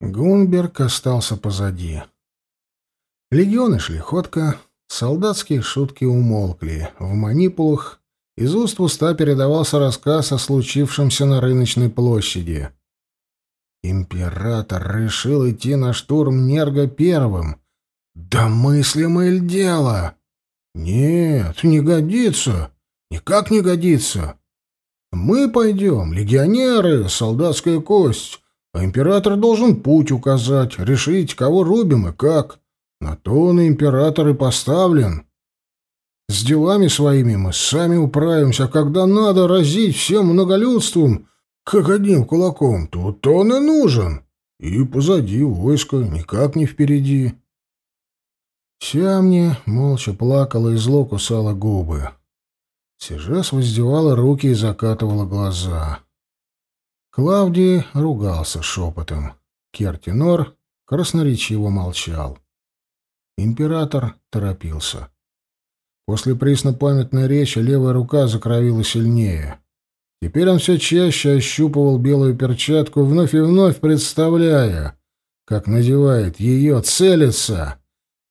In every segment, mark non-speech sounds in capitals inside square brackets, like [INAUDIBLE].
Гунберг остался позади. Легионы шли ходко, солдатские шутки умолкли. В манипулах из уст в уста передавался рассказ о случившемся на рыночной площади. Император решил идти на штурм Нерга первым. Да мыслимое ли дело? Нет, не годится. Никак не годится. Мы пойдем, легионеры, солдатская кость. А император должен путь указать, решить, кого рубим и как. На то он и император и поставлен. С делами своими мы сами управимся, а когда надо разить всем многолюдством, как одним кулаком, тут он и нужен. И позади войско, никак не впереди. Сямни молча плакала и зло кусала губы. Сижес воздевала руки и закатывала глаза. Клавдий ругался шепотом. Кертинор красноречиво молчал. Император торопился. После преснопамятной речи левая рука закровила сильнее. Теперь он все чаще ощупывал белую перчатку, вновь и вновь представляя, как надевает ее, целится,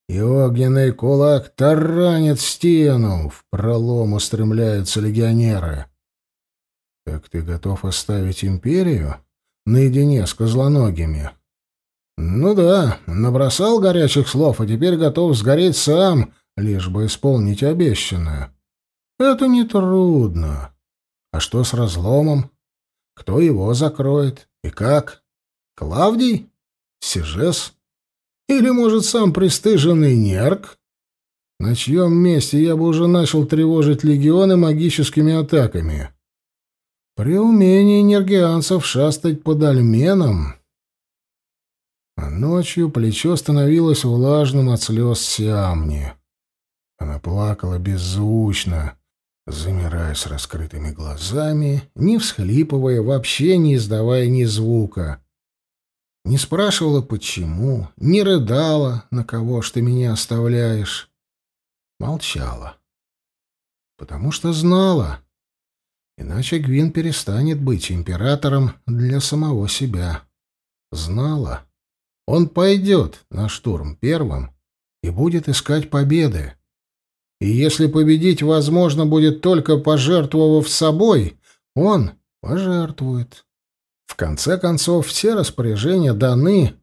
и огненный кулак таранит стену, в пролом устремляются легионеры. «Так ты готов оставить империю наедине с козлоногими?» «Ну да, набросал горячих слов, а теперь готов сгореть сам, лишь бы исполнить обещанное. Это нетрудно. А что с разломом? Кто его закроет? И как? Клавдий? Сижес? Или, может, сам пристыженный Нерк?» На чьем месте я бы уже начал тревожить легионы магическими атаками? При умении нергианцев шастать под альменом... А ночью плечо становилось влажным от слез Сиамни. Она плакала беззвучно, замирая с раскрытыми глазами, не всхлипывая, вообще не издавая ни звука. Не спрашивала, почему, не рыдала, на кого ж ты меня оставляешь. Молчала. Потому что знала, Иначе Гвин перестанет быть императором для самого себя. Знала. Он пойдет на штурм первым и будет искать победы. И если победить возможно будет только пожертвовав собой, он пожертвует. В конце концов, все распоряжения даны,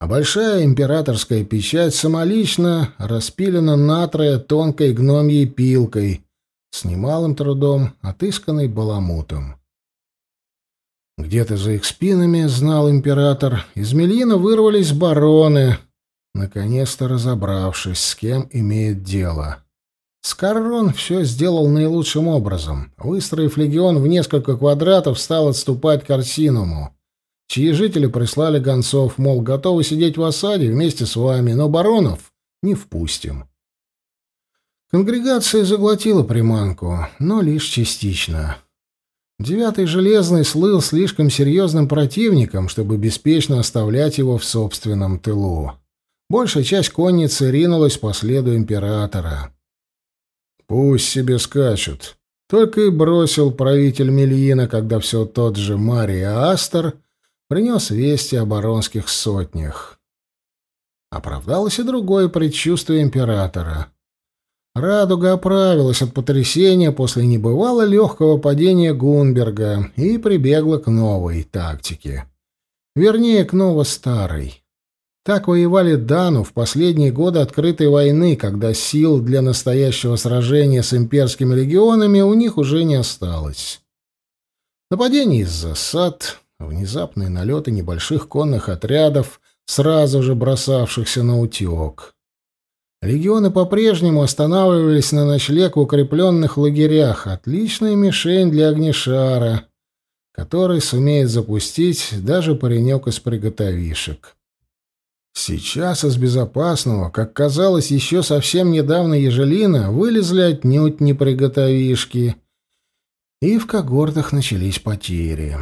а большая императорская печать самолично распилена натрое тонкой гномьей пилкой — с немалым трудом, отысканный баламутом. Где-то за их спинами, знал император, из Мельина вырвались бароны, наконец-то разобравшись, с кем имеет дело. Скаррон все сделал наилучшим образом. Выстроив легион в несколько квадратов, стал отступать к Арсинуму, чьи жители прислали гонцов, мол, готовы сидеть в осаде вместе с вами, но баронов не впустим. Конгрегация заглотила приманку, но лишь частично. Девятый Железный слыл слишком серьезным противником, чтобы беспечно оставлять его в собственном тылу. Большая часть конницы ринулась по следу императора. «Пусть себе скачут», — только и бросил правитель Мельина, когда все тот же Мария Астер принес вести о баронских сотнях. Оправдалось и другое предчувствие императора — Радуга оправилась от потрясения после небывало легкого падения Гунберга и прибегла к новой тактике. Вернее, к ново-старой. Так воевали Дану в последние годы открытой войны, когда сил для настоящего сражения с имперскими легионами у них уже не осталось. Нападения из засад, внезапные налеты небольших конных отрядов, сразу же бросавшихся на утек — Легионы по-прежнему останавливались на ночлег в укрепленных лагерях. Отличная мишень для огнешара, который сумеет запустить даже паренек из приготовишек. Сейчас из безопасного, как казалось еще совсем недавно Ежелина, вылезли отнюдь не приготовишки, и в когортах начались потери.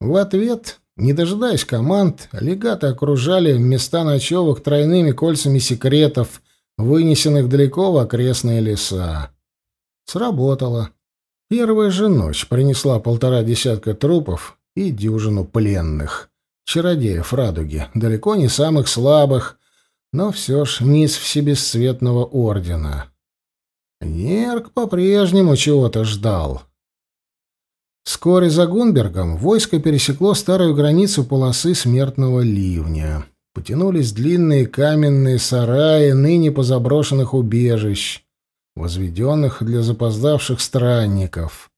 В ответ, не дожидаясь команд, легаты окружали места ночевок тройными кольцами секретов — вынесенных далеко в окрестные леса. Сработало. Первая же ночь принесла полтора десятка трупов и дюжину пленных. чародеев радуги, далеко не самых слабых, но все ж не из всебесцветного ордена. Нерк по-прежнему чего-то ждал. Вскоре за Гунбергом войско пересекло старую границу полосы смертного ливня. Потянулись длинные каменные сараи ныне позаброшенных убежищ, возведенных для запоздавших странников.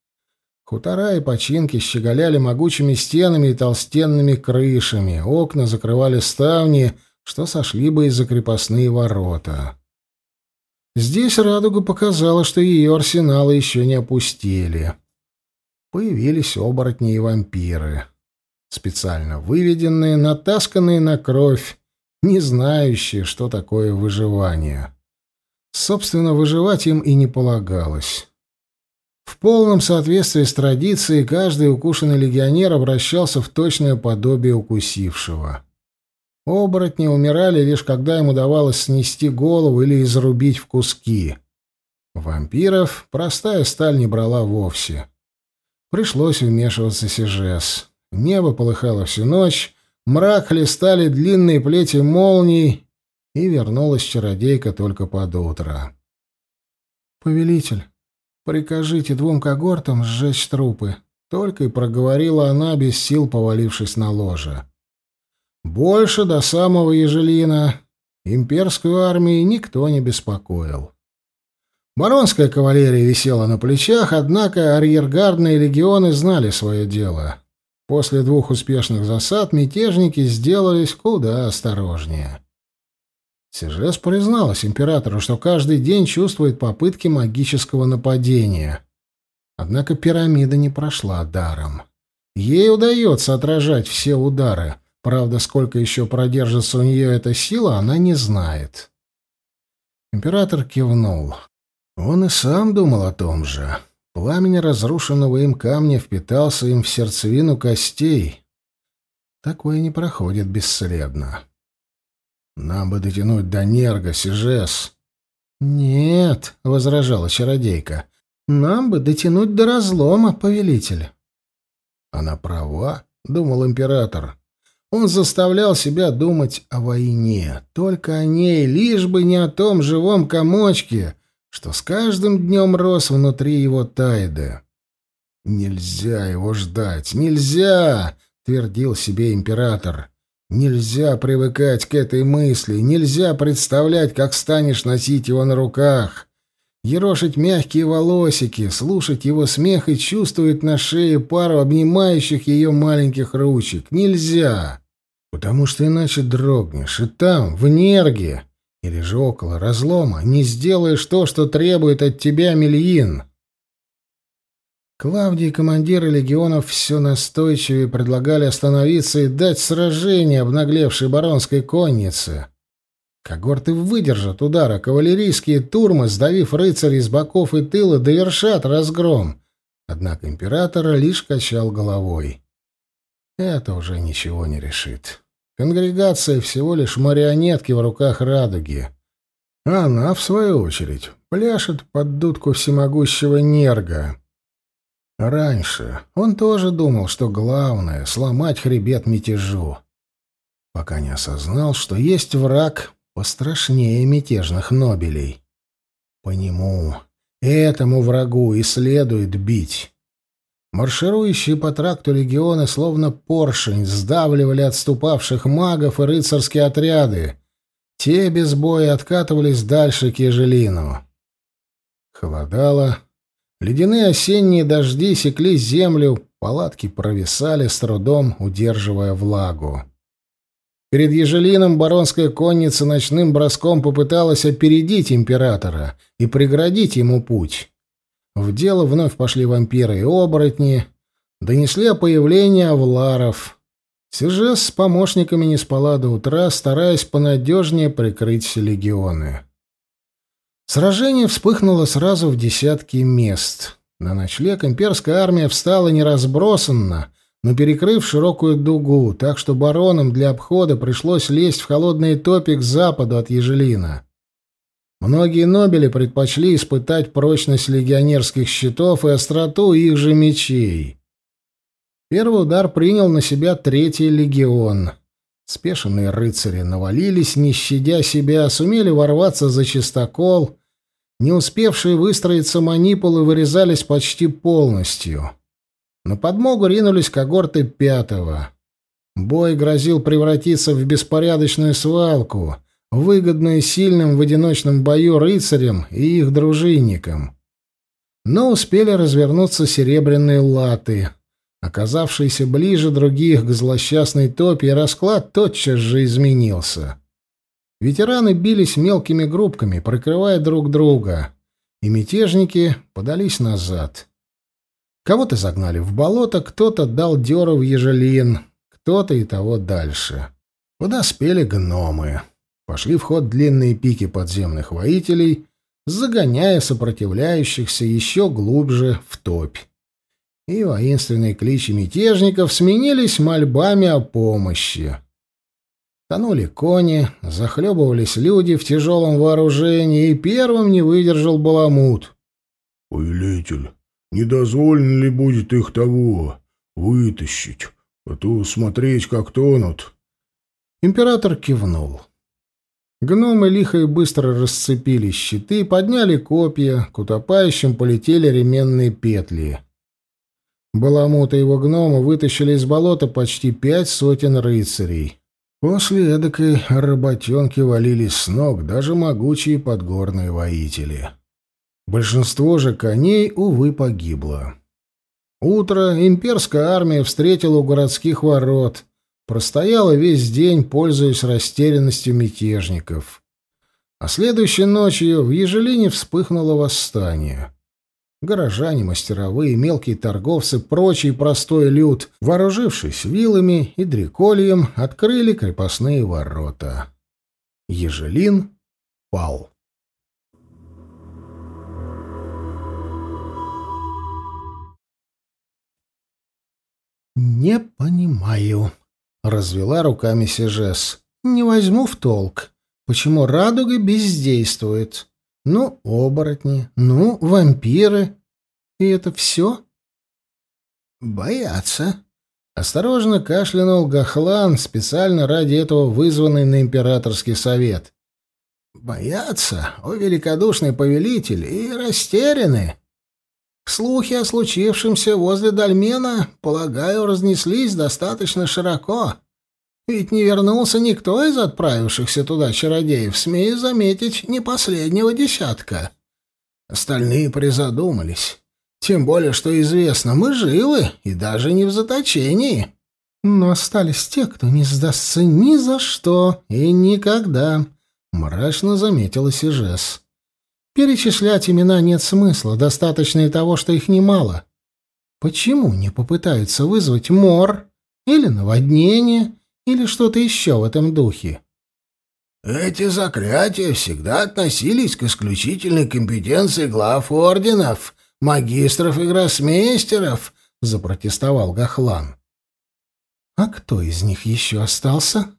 Хутора и починки щеголяли могучими стенами и толстенными крышами, окна закрывали ставни, что сошли бы из-за крепостные ворота. Здесь радуга показала, что ее арсеналы еще не опустили появились оборотни и вампиры. Специально выведенные, натасканные на кровь, не знающие, что такое выживание. Собственно, выживать им и не полагалось. В полном соответствии с традицией каждый укушенный легионер обращался в точное подобие укусившего. Оборотни умирали лишь когда им удавалось снести голову или изрубить в куски. Вампиров простая сталь не брала вовсе. Пришлось вмешиваться Сижес. Небо полыхало всю ночь, мрак хлестали длинные плети молний, и вернулась чародейка только под утро. «Повелитель, прикажите двум когортам сжечь трупы», — только и проговорила она, без сил повалившись на ложе. Больше до самого Ежелина имперскую армию никто не беспокоил. Баронская кавалерия висела на плечах, однако арьергардные легионы знали свое дело. После двух успешных засад мятежники сделались куда осторожнее. Сижес призналась императору, что каждый день чувствует попытки магического нападения. Однако пирамида не прошла даром. Ей удается отражать все удары. Правда, сколько еще продержится у нее эта сила, она не знает. Император кивнул. Он и сам думал о том же. Пламень разрушенного им камня впитался им в сердцевину костей. Такое не проходит бесследно. Нам бы дотянуть до Нерга, Сижес. Нет, — возражала чародейка, — нам бы дотянуть до разлома, повелитель. Она права, — думал император. Он заставлял себя думать о войне, только о ней, лишь бы не о том живом комочке, что с каждым днем рос внутри его Тайды. «Нельзя его ждать, нельзя!» — твердил себе император. «Нельзя привыкать к этой мысли, нельзя представлять, как станешь носить его на руках, ерошить мягкие волосики, слушать его смех и чувствовать на шее пару обнимающих ее маленьких ручек. Нельзя!» Потому что иначе дрогнешь, и там, в Нерге, или же около разлома, не сделаешь то, что требует от тебя Мельин. Клавдий и командиры легионов все настойчивее предлагали остановиться и дать сражение обнаглевшей баронской коннице. Когорты выдержат удара, кавалерийские турмы, сдавив рыцарей с боков и тыла, довершат разгром. Однако император лишь качал головой. Это уже ничего не решит. Конгрегация всего лишь марионетки в руках радуги. А она, в свою очередь, пляшет под дудку всемогущего Нерга. Раньше он тоже думал, что главное — сломать хребет мятежу. Пока не осознал, что есть враг пострашнее мятежных нобелей. По нему, этому врагу и следует бить. Марширующие по тракту легионы, словно поршень, сдавливали отступавших магов и рыцарские отряды. Те без боя откатывались дальше к Ежелину. Холодало. Ледяные осенние дожди секли землю, палатки провисали с трудом, удерживая влагу. Перед Ежелином баронская конница ночным броском попыталась опередить императора и преградить ему путь. В дело вновь пошли вампиры и оборотни, донесли о появлении авларов. Сержес с помощниками не спала до утра, стараясь понадежнее прикрыть легионы. Сражение вспыхнуло сразу в десятки мест. На ночлег имперская армия встала не разбросанно, но перекрыв широкую дугу, так что баронам для обхода пришлось лезть в холодные топи к западу от Ежелина. Многие нобели предпочли испытать прочность легионерских щитов и остроту их же мечей. Первый удар принял на себя Третий легион. Спешенные рыцари навалились, не щадя себя, сумели ворваться за чистокол. Не успевшие выстроиться манипулы вырезались почти полностью. На подмогу ринулись когорты пятого. Бой грозил превратиться в беспорядочную свалку, выгодную сильным в одиночном бою рыцарям и их дружинникам. Но успели развернуться серебряные латы. Оказавшиеся ближе других к злосчастной топе, расклад тотчас же изменился. Ветераны бились мелкими группками, прикрывая друг друга, и мятежники подались назад. Кого-то загнали в болото, кто-то дал дёру в ежелин, кто-то и того дальше. Подоспели гномы. Пошли в ход длинные пики подземных воителей, загоняя сопротивляющихся еще глубже в топь. И воинственные кличи мятежников сменились мольбами о помощи. Тонули кони, захлебывались люди в тяжелом вооружении, и первым не выдержал Баламут. «Повелитель, не дозволено ли будет их того вытащить, а то смотреть, как тонут?» Император кивнул. Гномы лихо и быстро расцепили щиты, подняли копья, к утопающим полетели ременные петли. Баламут и его гномы вытащили из болота почти пять сотен рыцарей. После эдакой работенки валились с ног даже могучие подгорные воители. Большинство же коней, увы, погибло. Утро имперская армия встретила у городских ворот, простояла весь день, пользуясь растерянностью мятежников. А следующей ночью в Ежелине вспыхнуло восстание. Горожане, мастеровые, мелкие торговцы, прочий простой люд, вооружившись вилами и дрекольем, открыли крепостные ворота. Ежелин пал. «Не понимаю», — развела руками Сижес. «Не возьму в толк, почему радуга бездействует. Ну, оборотни, ну, вампиры. И это все?» «Боятся», — осторожно кашлянул Гахлан, специально ради этого вызванный на императорский совет. «Боятся, о великодушный повелитель, и растеряны». Слухи о случившемся возле Дальмена, полагаю, разнеслись достаточно широко. Ведь не вернулся никто из отправившихся туда чародеев, смею заметить, не последнего десятка. Остальные призадумались. Тем более, что известно, мы живы и даже не в заточении. Но остались те, кто не сдастся ни за что и никогда, — мрачно заметила Сижес. Перечислять имена нет смысла, достаточно и того, что их немало. Почему не попытаются вызвать мор или наводнение или что-то еще в этом духе? Эти заклятия всегда относились к исключительной компетенции глав орденов, магистров и гроссмейстеров, запротестовал Гахлан. А кто из них еще остался?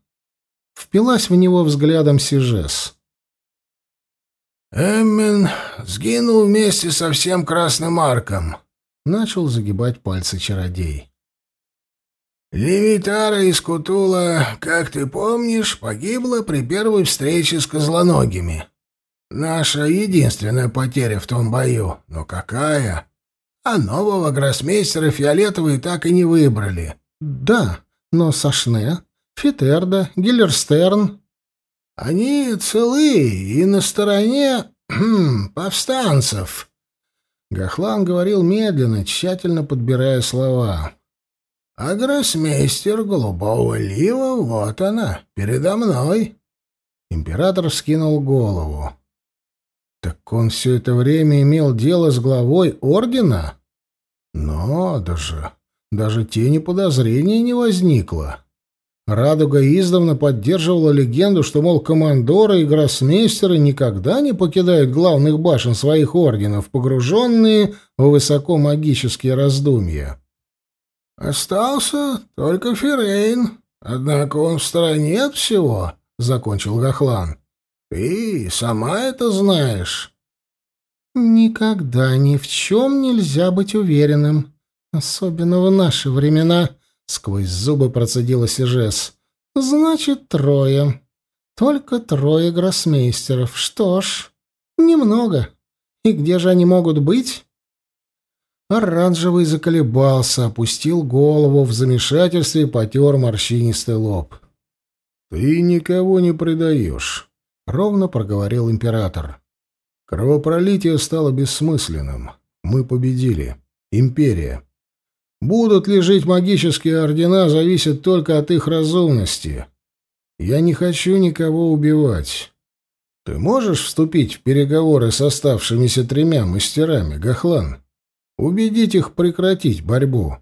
Впилась в него взглядом Сижес. Эммен сгинул вместе со всем Красным Арком. Начал загибать пальцы чародей. Левитара из Кутула, как ты помнишь, погибла при первой встрече с козлоногими. Наша единственная потеря в том бою. Но какая? А нового гроссмейстера фиолетовые так и не выбрали. Да, но Сашне, Фитерда, Гиллерстерн они целы и на стороне повстанцев. Гахлан говорил медленно, тщательно подбирая слова. А гроссмейстер голубого лива, вот она, передо мной. Император вскинул голову. Так он все это время имел дело с главой ордена? Надо же, даже тени подозрения не возникло. Радуга издавна поддерживала легенду, что, мол, командоры и гроссмейстеры никогда не покидают главных башен своих орденов, погруженные в высокомагические раздумья. «Остался только Ферейн, однако он в стороне от всего», — закончил Гахлан. «Ты сама это знаешь». «Никогда ни в чем нельзя быть уверенным», Особенно в наши времена, — сквозь зубы процедила Сижес. Значит, трое. Только трое гроссмейстеров. Что ж, немного. И где же они могут быть? Оранжевый заколебался, опустил голову в замешательстве и потер морщинистый лоб. «Ты никого не предаешь», — ровно проговорил император. «Кровопролитие стало бессмысленным. Мы победили. Империя. Будут ли жить магические ордена, зависит только от их разумности. Я не хочу никого убивать. Ты можешь вступить в переговоры с оставшимися тремя мастерами, Гахлан? Убедить их прекратить борьбу.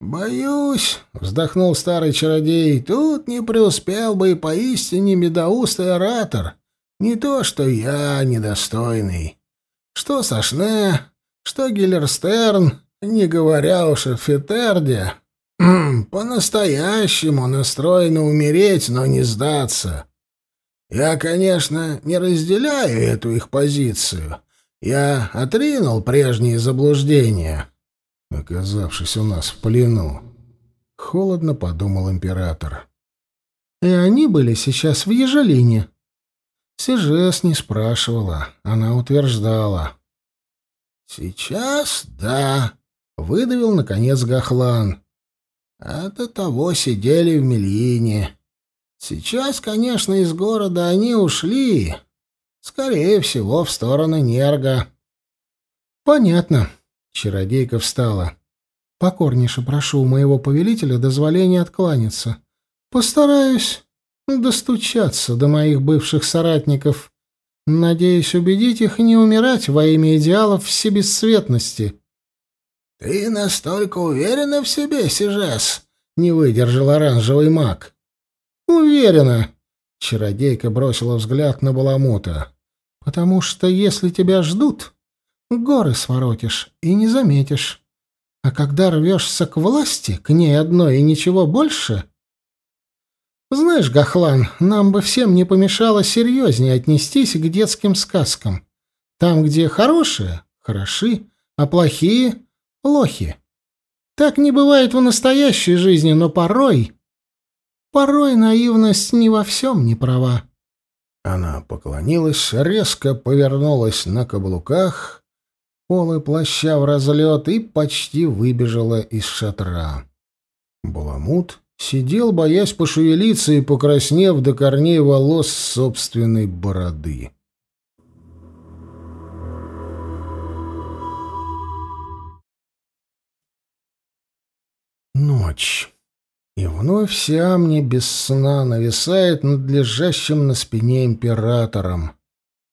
«Боюсь», — вздохнул старый чародей, — «тут не преуспел бы и поистине медоустый оратор. Не то, что я недостойный. Что Сашне, что Гиллерстерн, не говоря уж о Фетерде, по-настоящему настроены умереть, но не сдаться. Я, конечно, не разделяю эту их позицию. Я отринул прежние заблуждения» оказавшись у нас в плену. Холодно подумал император. И они были сейчас в Ежелине. Сижес не спрашивала, она утверждала. «Сейчас да», — выдавил, наконец, Гахлан. «А до того сидели в Мельине. Сейчас, конечно, из города они ушли. Скорее всего, в сторону Нерга». «Понятно», Чародейка встала. «Покорнейше прошу у моего повелителя дозволения откланяться. Постараюсь достучаться до моих бывших соратников. Надеюсь убедить их не умирать во имя идеалов всебесцветности». «Ты настолько уверена в себе, Сижес?» — не выдержал оранжевый маг. «Уверена!» — чародейка бросила взгляд на Баламута. «Потому что если тебя ждут, горы своротишь и не заметишь. А когда рвешься к власти, к ней одной и ничего больше... Знаешь, Гахлан, нам бы всем не помешало серьезнее отнестись к детским сказкам. Там, где хорошие — хороши, а плохие — плохи. Так не бывает в настоящей жизни, но порой... Порой наивность не во всем не права. Она поклонилась, резко повернулась на каблуках полы плаща в разлет и почти выбежала из шатра. Баламут сидел, боясь пошевелиться и покраснев до корней волос собственной бороды. Ночь. И вновь Сиамни без сна нависает над лежащим на спине императором.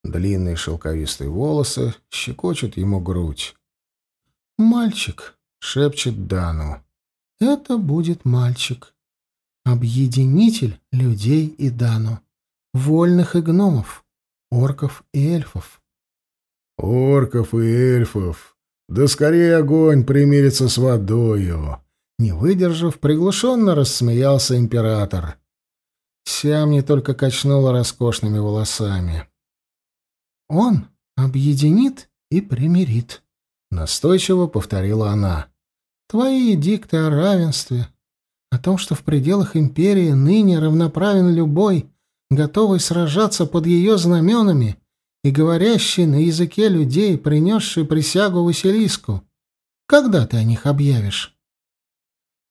Длинные шелковистые волосы щекочут ему грудь. «Мальчик», — шепчет Дану, — «это будет мальчик. Объединитель людей и Дану, вольных и гномов, орков и эльфов». «Орков и эльфов! Да скорее огонь примирится с водою!» Не выдержав, приглушенно рассмеялся император. Сям не только качнула роскошными волосами. Он объединит и примирит, настойчиво повторила она. Твои дикты о равенстве, о том, что в пределах империи ныне равноправен любой, готовый сражаться под ее знаменами и говорящий на языке людей, принесший присягу Василиску. Когда ты о них объявишь?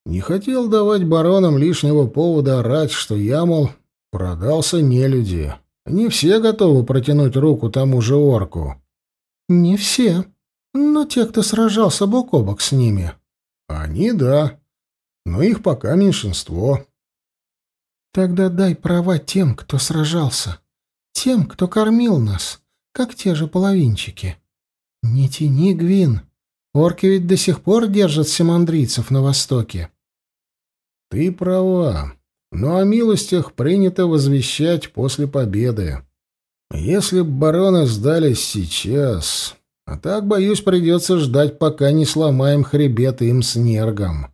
Не хотел давать баронам лишнего повода орать, что я, мол, продался нелюди. Не все готовы протянуть руку тому же орку. Не все. Но те, кто сражался бок о бок с ними. Они — да. Но их пока меньшинство. Тогда дай права тем, кто сражался. Тем, кто кормил нас, как те же половинчики. Не тяни, Гвин. Орки ведь до сих пор держат семандрийцев на востоке. Ты права но о милостях принято возвещать после победы. Если б бароны сдались сейчас, а так, боюсь, придется ждать, пока не сломаем хребет им с нергом.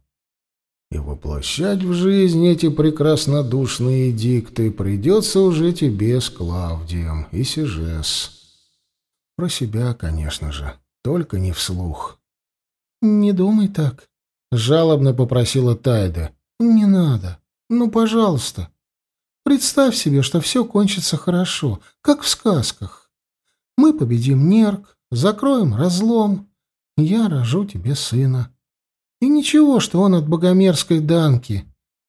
И воплощать в жизнь эти прекраснодушные дикты придется уже тебе с Клавдием и Сижес. Про себя, конечно же, только не вслух. «Не думай так», — жалобно попросила Тайда. «Не надо. Ну, пожалуйста. Представь себе, что все кончится хорошо, как в сказках. Мы победим Нерк, закроем разлом, я рожу тебе сына. И ничего, что он от богомерзкой Данки.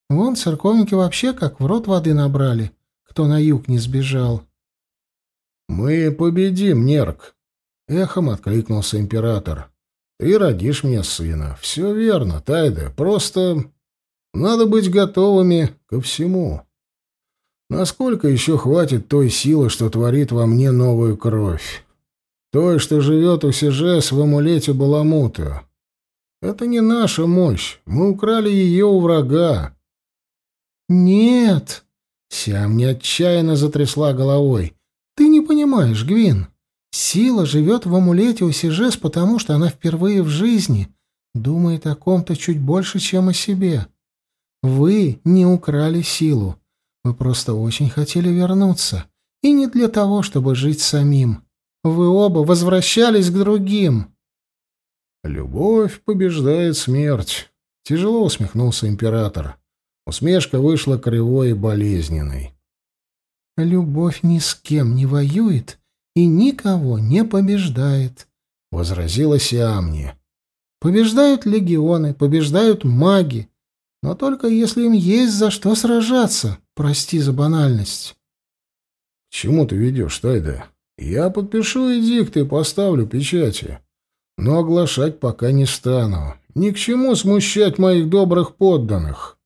Вон церковники вообще как в рот воды набрали, кто на юг не сбежал. «Мы победим, Нерк!» — эхом откликнулся император. «Ты родишь мне сына. Все верно, Тайда. Просто надо быть готовыми ко всему. Насколько еще хватит той силы, что творит во мне новую кровь? Той, что живет у Сижес в амулете Баламута. Это не наша мощь. Мы украли ее у врага. «Нет!» — Сиам неотчаянно затрясла головой. «Ты не понимаешь, Гвин. Сила живет в амулете у Сижес, потому что она впервые в жизни думает о ком-то чуть больше, чем о себе. Вы не украли силу. Вы просто очень хотели вернуться. И не для того, чтобы жить самим. Вы оба возвращались к другим. Любовь побеждает смерть. Тяжело усмехнулся император. Усмешка вышла кривой и болезненной. Любовь ни с кем не воюет и никого не побеждает, возразила Сиамни. Побеждают легионы, побеждают маги, но только если им есть за что сражаться, прости за банальность. — К чему ты ведешь, Тайда? Я подпишу эдикт и поставлю печати. Но оглашать пока не стану. Ни к чему смущать моих добрых подданных.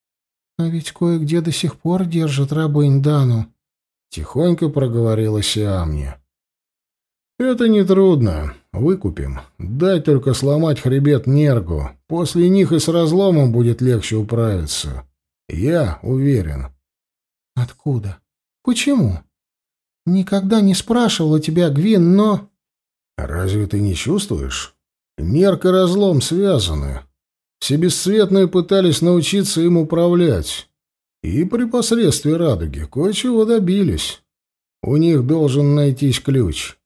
— А ведь кое-где до сих пор держат рабынь Дану, — тихонько проговорила Сиамни. «Это нетрудно. Выкупим. Дай только сломать хребет Нергу. После них и с разломом будет легче управиться. Я уверен». «Откуда? Почему? Никогда не спрашивала тебя, Гвин, но...» «Разве ты не чувствуешь? Нерк и разлом связаны. Все бесцветные пытались научиться им управлять. И при посредстве радуги кое-чего добились. У них должен найтись ключ».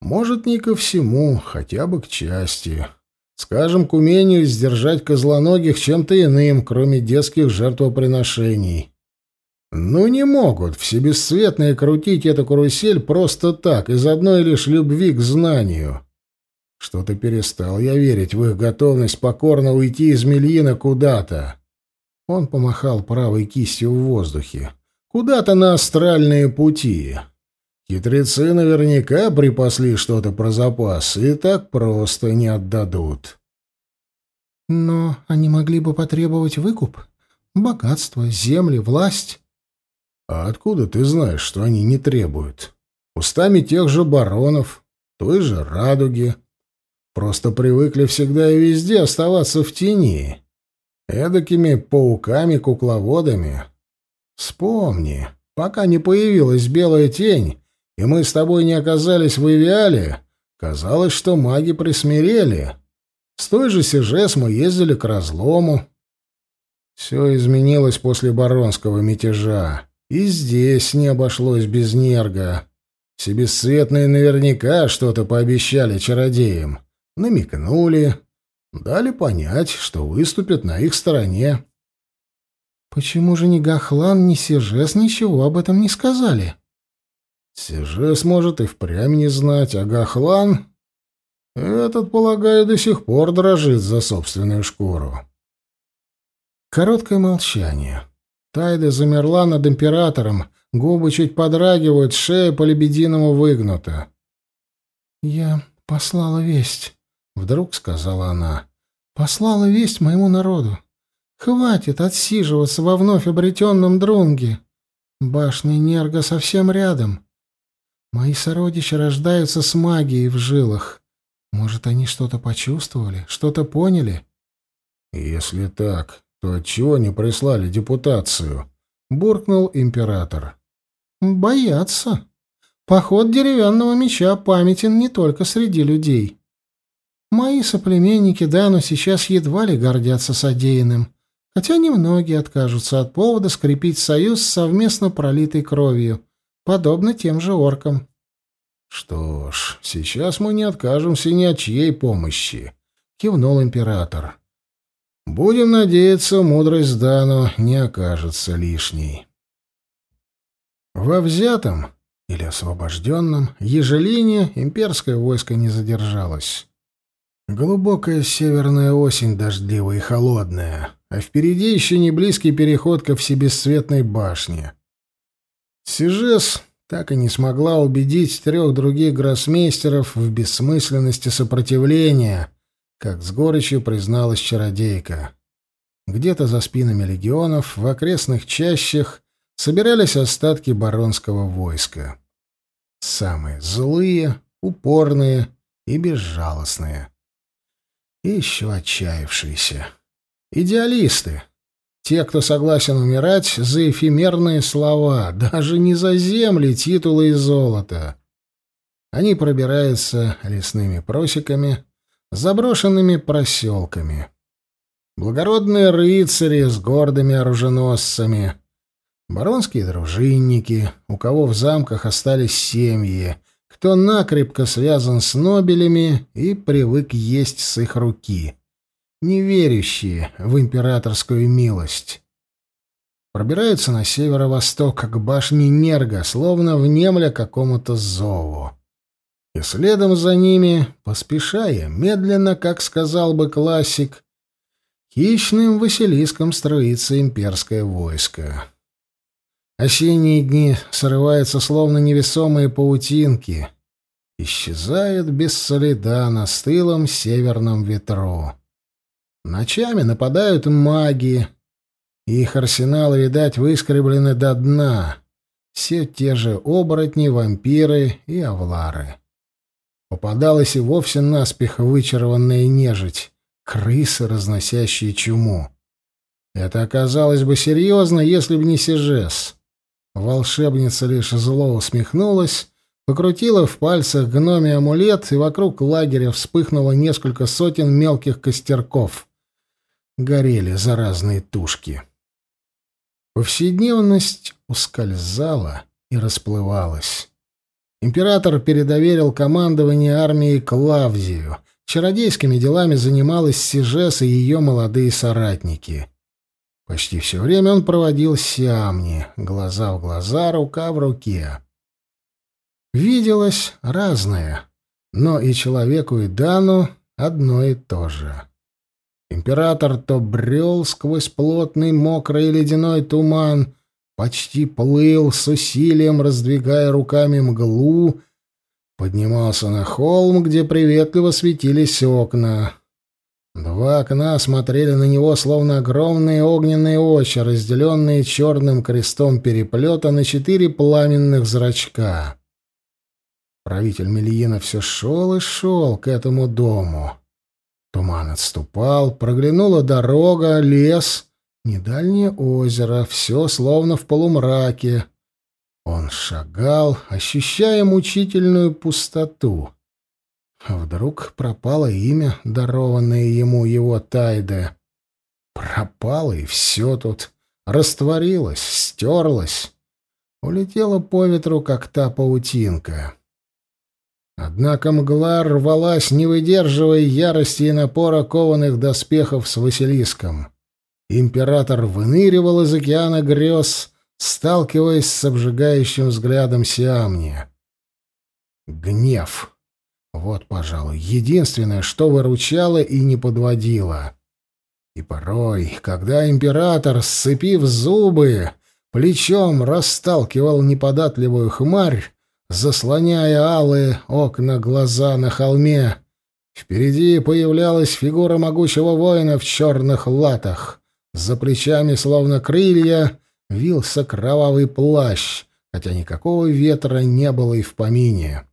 Может, не ко всему, хотя бы к части. Скажем, к умению сдержать козлоногих чем-то иным, кроме детских жертвоприношений. Ну не могут все бесцветные крутить эту карусель просто так, из одной лишь любви к знанию. Что-то перестал я верить в их готовность покорно уйти из Мельина куда-то. Он помахал правой кистью в воздухе. Куда-то на астральные пути. Хитрецы наверняка припасли что-то про запас и так просто не отдадут. Но они могли бы потребовать выкуп. Богатство, земли, власть. А откуда ты знаешь, что они не требуют? Устами тех же баронов, той же радуги. Просто привыкли всегда и везде оставаться в тени. Эдакими пауками-кукловодами. Вспомни, пока не появилась белая тень, и мы с тобой не оказались в Ивиале, казалось, что маги присмирели. С той же Сижес мы ездили к разлому. Все изменилось после баронского мятежа. И здесь не обошлось без нерга. Все бесцветные наверняка что-то пообещали чародеям. Намекнули, дали понять, что выступят на их стороне. «Почему же ни Гахлан, ни Сижес ничего об этом не сказали?» Сижес может и впрямь не знать, а Гахлан... Этот, полагаю, до сих пор дрожит за собственную шкуру. Короткое молчание. Тайда замерла над императором, губы чуть подрагивают, шея по-лебединому выгнута. «Я послала весть», — вдруг сказала она. «Послала весть моему народу. Хватит отсиживаться во вновь обретенном друнге. Башня Нерга совсем рядом. Мои сородичи рождаются с магией в жилах. Может, они что-то почувствовали, что-то поняли? Если так, то отчего не прислали депутацию? буркнул император. Боятся. Поход деревянного меча памятен не только среди людей. Мои соплеменники Дану сейчас едва ли гордятся содеянным, хотя немногие откажутся от повода скрепить союз совместно пролитой кровью подобно тем же оркам. Что ж, сейчас мы не откажемся ни от чьей помощи. кивнул император. Будем надеяться, мудрость Дану не окажется лишней. Во взятом или освобожденном Ежелине имперское войско не задержалось. Глубокая северная осень, дождливая и холодная, а впереди еще не близкий переход ко всебесцветной башне. Сижес так и не смогла убедить трех других гроссмейстеров в бессмысленности сопротивления, как с горечью призналась чародейка. Где-то за спинами легионов, в окрестных чащах, собирались остатки баронского войска. Самые злые, упорные и безжалостные. И еще отчаявшиеся. Идеалисты. Те, кто согласен умирать за эфемерные слова, даже не за земли, титулы и золото. Они пробираются лесными просеками, заброшенными проселками. Благородные рыцари с гордыми оруженосцами, баронские дружинники, у кого в замках остались семьи, кто накрепко связан с нобелями и привык есть с их руки, не верящие в императорскую милость. Пробираются на северо-восток к башне Нерга, словно внемля какому-то зову. И следом за ними, поспешая, медленно, как сказал бы классик, хищным Василиском строится имперское войско. Осенние дни срываются словно невесомые паутинки, исчезают без следа на стылом северном ветру. Ночами нападают маги, их арсеналы, видать, выскреблены до дна. Все те же оборотни, вампиры и авлары. Попадалась и вовсе наспех вычарованная нежить, крысы, разносящие чуму. Это оказалось бы серьезно, если бы не Сижес. Волшебница лишь зло усмехнулась, покрутила в пальцах гномий амулет, и вокруг лагеря вспыхнуло несколько сотен мелких костерков. Горели заразные тушки. Повседневность ускользала и расплывалась. Император передоверил командование армии Клавдию. Чародейскими делами занималась Сижес и ее молодые соратники. Почти все время он проводил Сиамни, глаза в глаза, рука в руке. Виделось разное, но и человеку, и Дану одно и то же. Император то брел сквозь плотный, мокрый ледяной туман, почти плыл с усилием, раздвигая руками мглу, поднимался на холм, где приветливо светились окна. Два окна смотрели на него, словно огромные огненные очи, разделенные черным крестом переплета на четыре пламенных зрачка. Правитель Мельина все шел и шел к этому дому. Туман отступал, проглянула дорога, лес, недальнее озеро, все словно в полумраке. Он шагал, ощущая мучительную пустоту. Вдруг пропало имя, дарованное ему его Тайде. Пропало, и все тут. Растворилось, стерлось. Улетело по ветру, как та паутинка. Однако мгла рвалась, не выдерживая ярости и напора кованых доспехов с Василиском. Император выныривал из океана грез, сталкиваясь с обжигающим взглядом Сиамни. Гнев. Вот, пожалуй, единственное, что выручало и не подводило. И порой, когда император, сцепив зубы, плечом расталкивал неподатливую хмарь, заслоняя алые окна глаза на холме, впереди появлялась фигура могучего воина в черных латах. За плечами, словно крылья, вился кровавый плащ, хотя никакого ветра не было и в помине.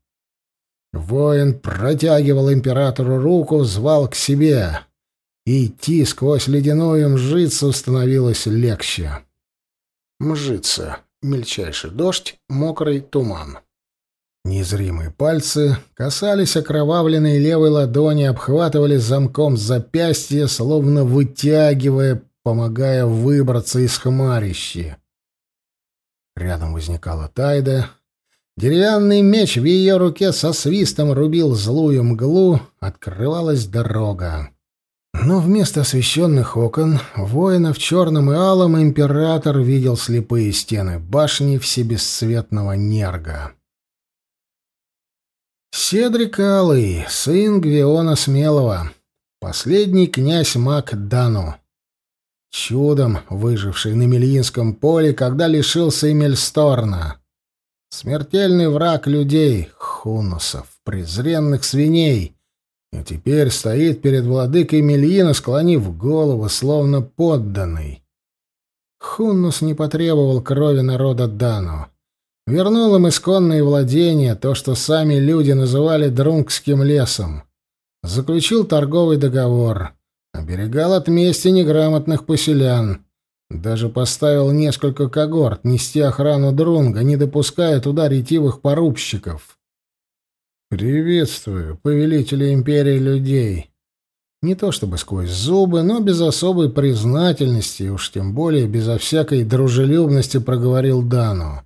Воин протягивал императору руку, звал к себе. Идти сквозь ледяную мжицу становилось легче. Мжица. Мельчайший дождь, мокрый туман. Незримые пальцы касались окровавленной левой ладони, обхватывали замком запястье, словно вытягивая, помогая выбраться из хмарищи. Рядом возникала Тайда, Деревянный меч в ее руке со свистом рубил злую мглу, открывалась дорога. Но вместо освещенных окон, воина в черном и алом, император видел слепые стены башни всебесцветного нерга. Седрик Алый, сын Гвиона Смелого, последний князь Мак Дану. Чудом выживший на Мельинском поле, когда лишился Эмельсторна. Смертельный враг людей, хунусов, презренных свиней — и теперь стоит перед владыкой Мельина, склонив голову, словно подданный. Хуннус не потребовал крови народа Дану. Вернул им исконные владения, то, что сами люди называли Друнгским лесом. Заключил торговый договор. Оберегал от мести неграмотных поселян. Даже поставил несколько когорт нести охрану Друнга, не допуская туда ретивых порубщиков. «Приветствую, повелители империи людей!» Не то чтобы сквозь зубы, но без особой признательности, уж тем более безо всякой дружелюбности проговорил Дану.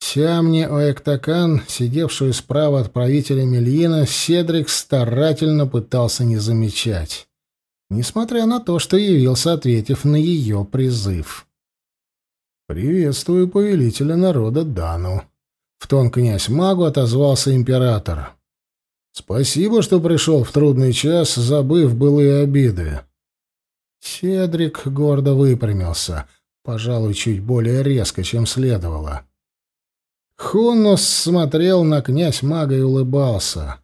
Сямни Оэктакан, сидевшую справа от правителя Мельина, Седрик старательно пытался не замечать, несмотря на то, что явился, ответив на ее призыв. «Приветствую повелителя народа Дану», в тон князь магу отозвался император. «Спасибо, что пришел в трудный час, забыв былые обиды». Седрик гордо выпрямился, пожалуй, чуть более резко, чем следовало. Хуннус смотрел на князь мага и улыбался.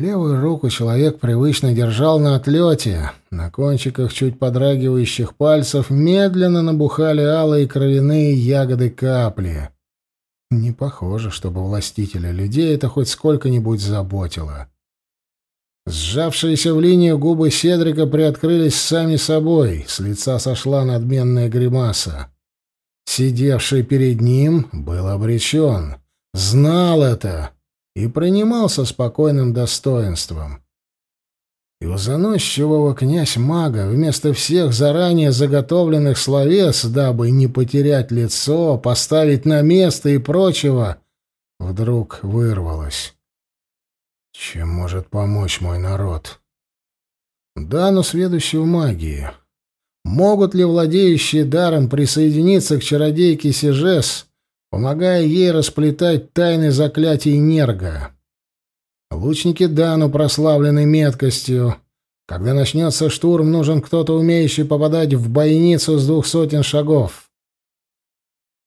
Левую руку человек привычно держал на отлете. На кончиках чуть подрагивающих пальцев медленно набухали алые кровяные ягоды капли. Не похоже, чтобы властителя людей это хоть сколько-нибудь заботило. Сжавшиеся в линию губы Седрика приоткрылись сами собой, с лица сошла надменная гримаса. Сидевший перед ним был обречен, знал это и принимался спокойным достоинством. И у заносчивого князь-мага вместо всех заранее заготовленных словес, дабы не потерять лицо, поставить на место и прочего, вдруг вырвалось. Чем может помочь мой народ? Да, но сведущий в магии. Могут ли владеющие даром присоединиться к чародейке Сижес, помогая ей расплетать тайны заклятий Нерга? Лучники Дану прославлены меткостью. Когда начнется штурм, нужен кто-то, умеющий попадать в бойницу с двух сотен шагов.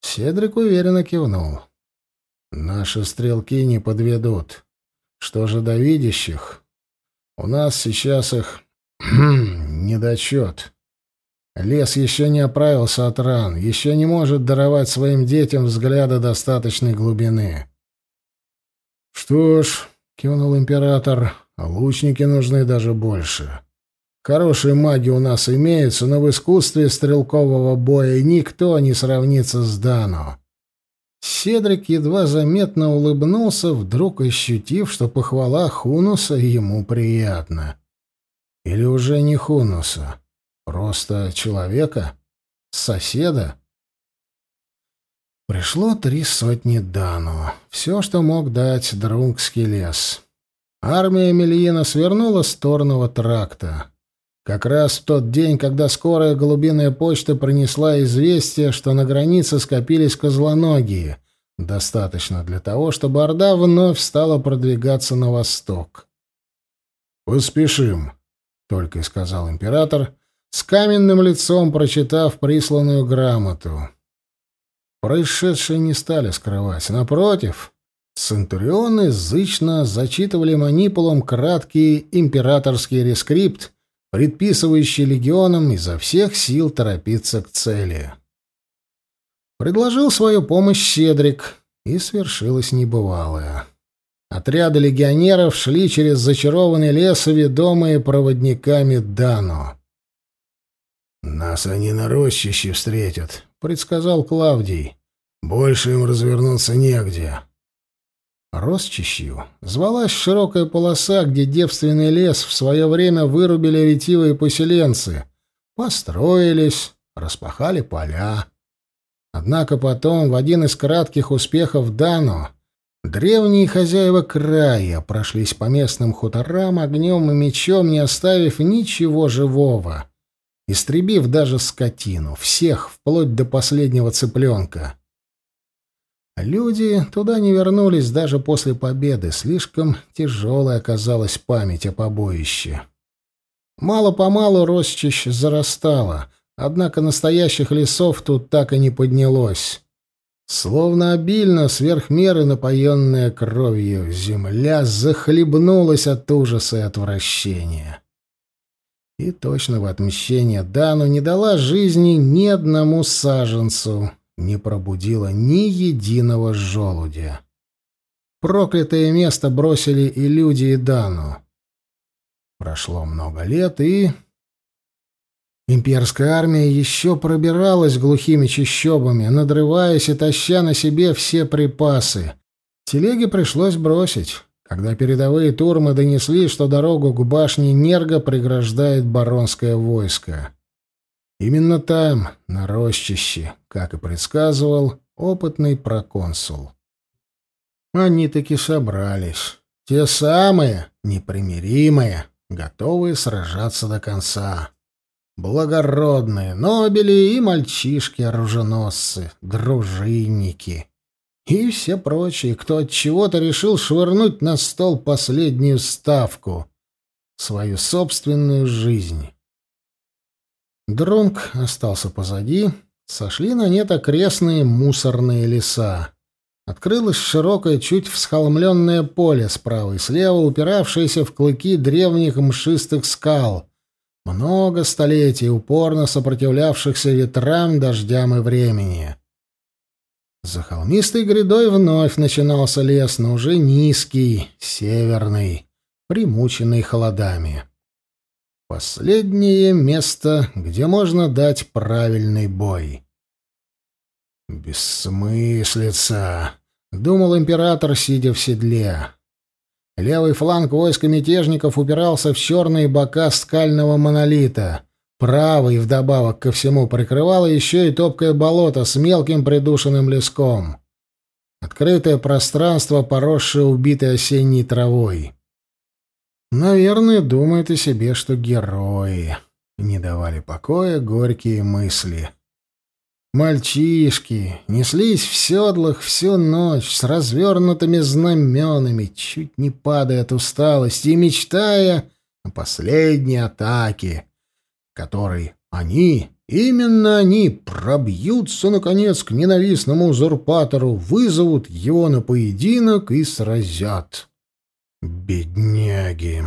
Седрик уверенно кивнул. Наши стрелки не подведут. Что же до видящих? У нас сейчас их [CLEARS THROAT] недочет. Лес еще не оправился от ран, еще не может даровать своим детям взгляда достаточной глубины. Что ж, — кивнул император. «Лучники нужны даже больше. Хорошие маги у нас имеются, но в искусстве стрелкового боя никто не сравнится с Дано». Седрик едва заметно улыбнулся, вдруг ощутив, что похвала Хунуса ему приятна. Или уже не Хунуса, просто человека, соседа. Пришло три сотни дану. Все, что мог дать Друнгский лес. Армия Мельина свернула с Торного тракта. Как раз в тот день, когда скорая голубиная почта принесла известие, что на границе скопились козлоногие, достаточно для того, чтобы Орда вновь стала продвигаться на восток. «Поспешим», — только и сказал император, с каменным лицом прочитав присланную грамоту. Происшедшее не стали скрывать. Напротив, центурионы зычно зачитывали манипулам краткий императорский рескрипт, предписывающий легионам изо всех сил торопиться к цели. Предложил свою помощь Щедрик, и свершилось небывалое. Отряды легионеров шли через зачарованный лес, ведомые проводниками Дано. «Нас они на рощище встретят», предсказал Клавдий. Больше им развернуться негде. Росчищью звалась широкая полоса, где девственный лес в свое время вырубили ретивые поселенцы, построились, распахали поля. Однако потом, в один из кратких успехов Дано, Древние хозяева края прошлись по местным хуторам огнем и мечом, не оставив ничего живого, истребив даже скотину, всех, вплоть до последнего цыпленка. Люди туда не вернулись даже после победы, слишком тяжелой оказалась память о побоище. Мало-помалу росчищ зарастала, однако настоящих лесов тут так и не поднялось. Словно обильно, сверх меры напоенная кровью, земля захлебнулась от ужаса и отвращения. И точно в отмщение Дану не дала жизни ни одному саженцу, не пробудила ни единого желудя. Проклятое место бросили и люди, и Дану. Прошло много лет, и Имперская армия еще пробиралась глухими чащобами, надрываясь и таща на себе все припасы. Телеги пришлось бросить, когда передовые турмы донесли, что дорогу к башне Нерга преграждает баронское войско. Именно там, на рощище, как и предсказывал опытный проконсул. Они таки собрались. Те самые, непримиримые, готовые сражаться до конца благородные, нобели и мальчишки-оруженосцы, дружинники и все прочие, кто от чего-то решил швырнуть на стол последнюю ставку — свою собственную жизнь. Дронг остался позади, сошли на нет окрестные мусорные леса. Открылось широкое, чуть всхолмленное поле справа и слева, упиравшееся в клыки древних мшистых скал — много столетий упорно сопротивлявшихся ветрам, дождям и времени. За холмистой грядой вновь начинался лес, но уже низкий, северный, примученный холодами. Последнее место, где можно дать правильный бой. «Бессмыслица!» — думал император, сидя в седле. Левый фланг войска мятежников упирался в черные бока скального монолита. Правый, вдобавок ко всему, прикрывало еще и топкое болото с мелким придушенным леском. Открытое пространство, поросшее убитой осенней травой. Наверное, думает о себе, что герои. Не давали покоя горькие мысли. Мальчишки неслись в седлах всю ночь с развернутыми знаменами, чуть не падая от усталости и мечтая о последней атаке, которой они, именно они, пробьются, наконец, к ненавистному узурпатору, вызовут его на поединок и сразят. Бедняги!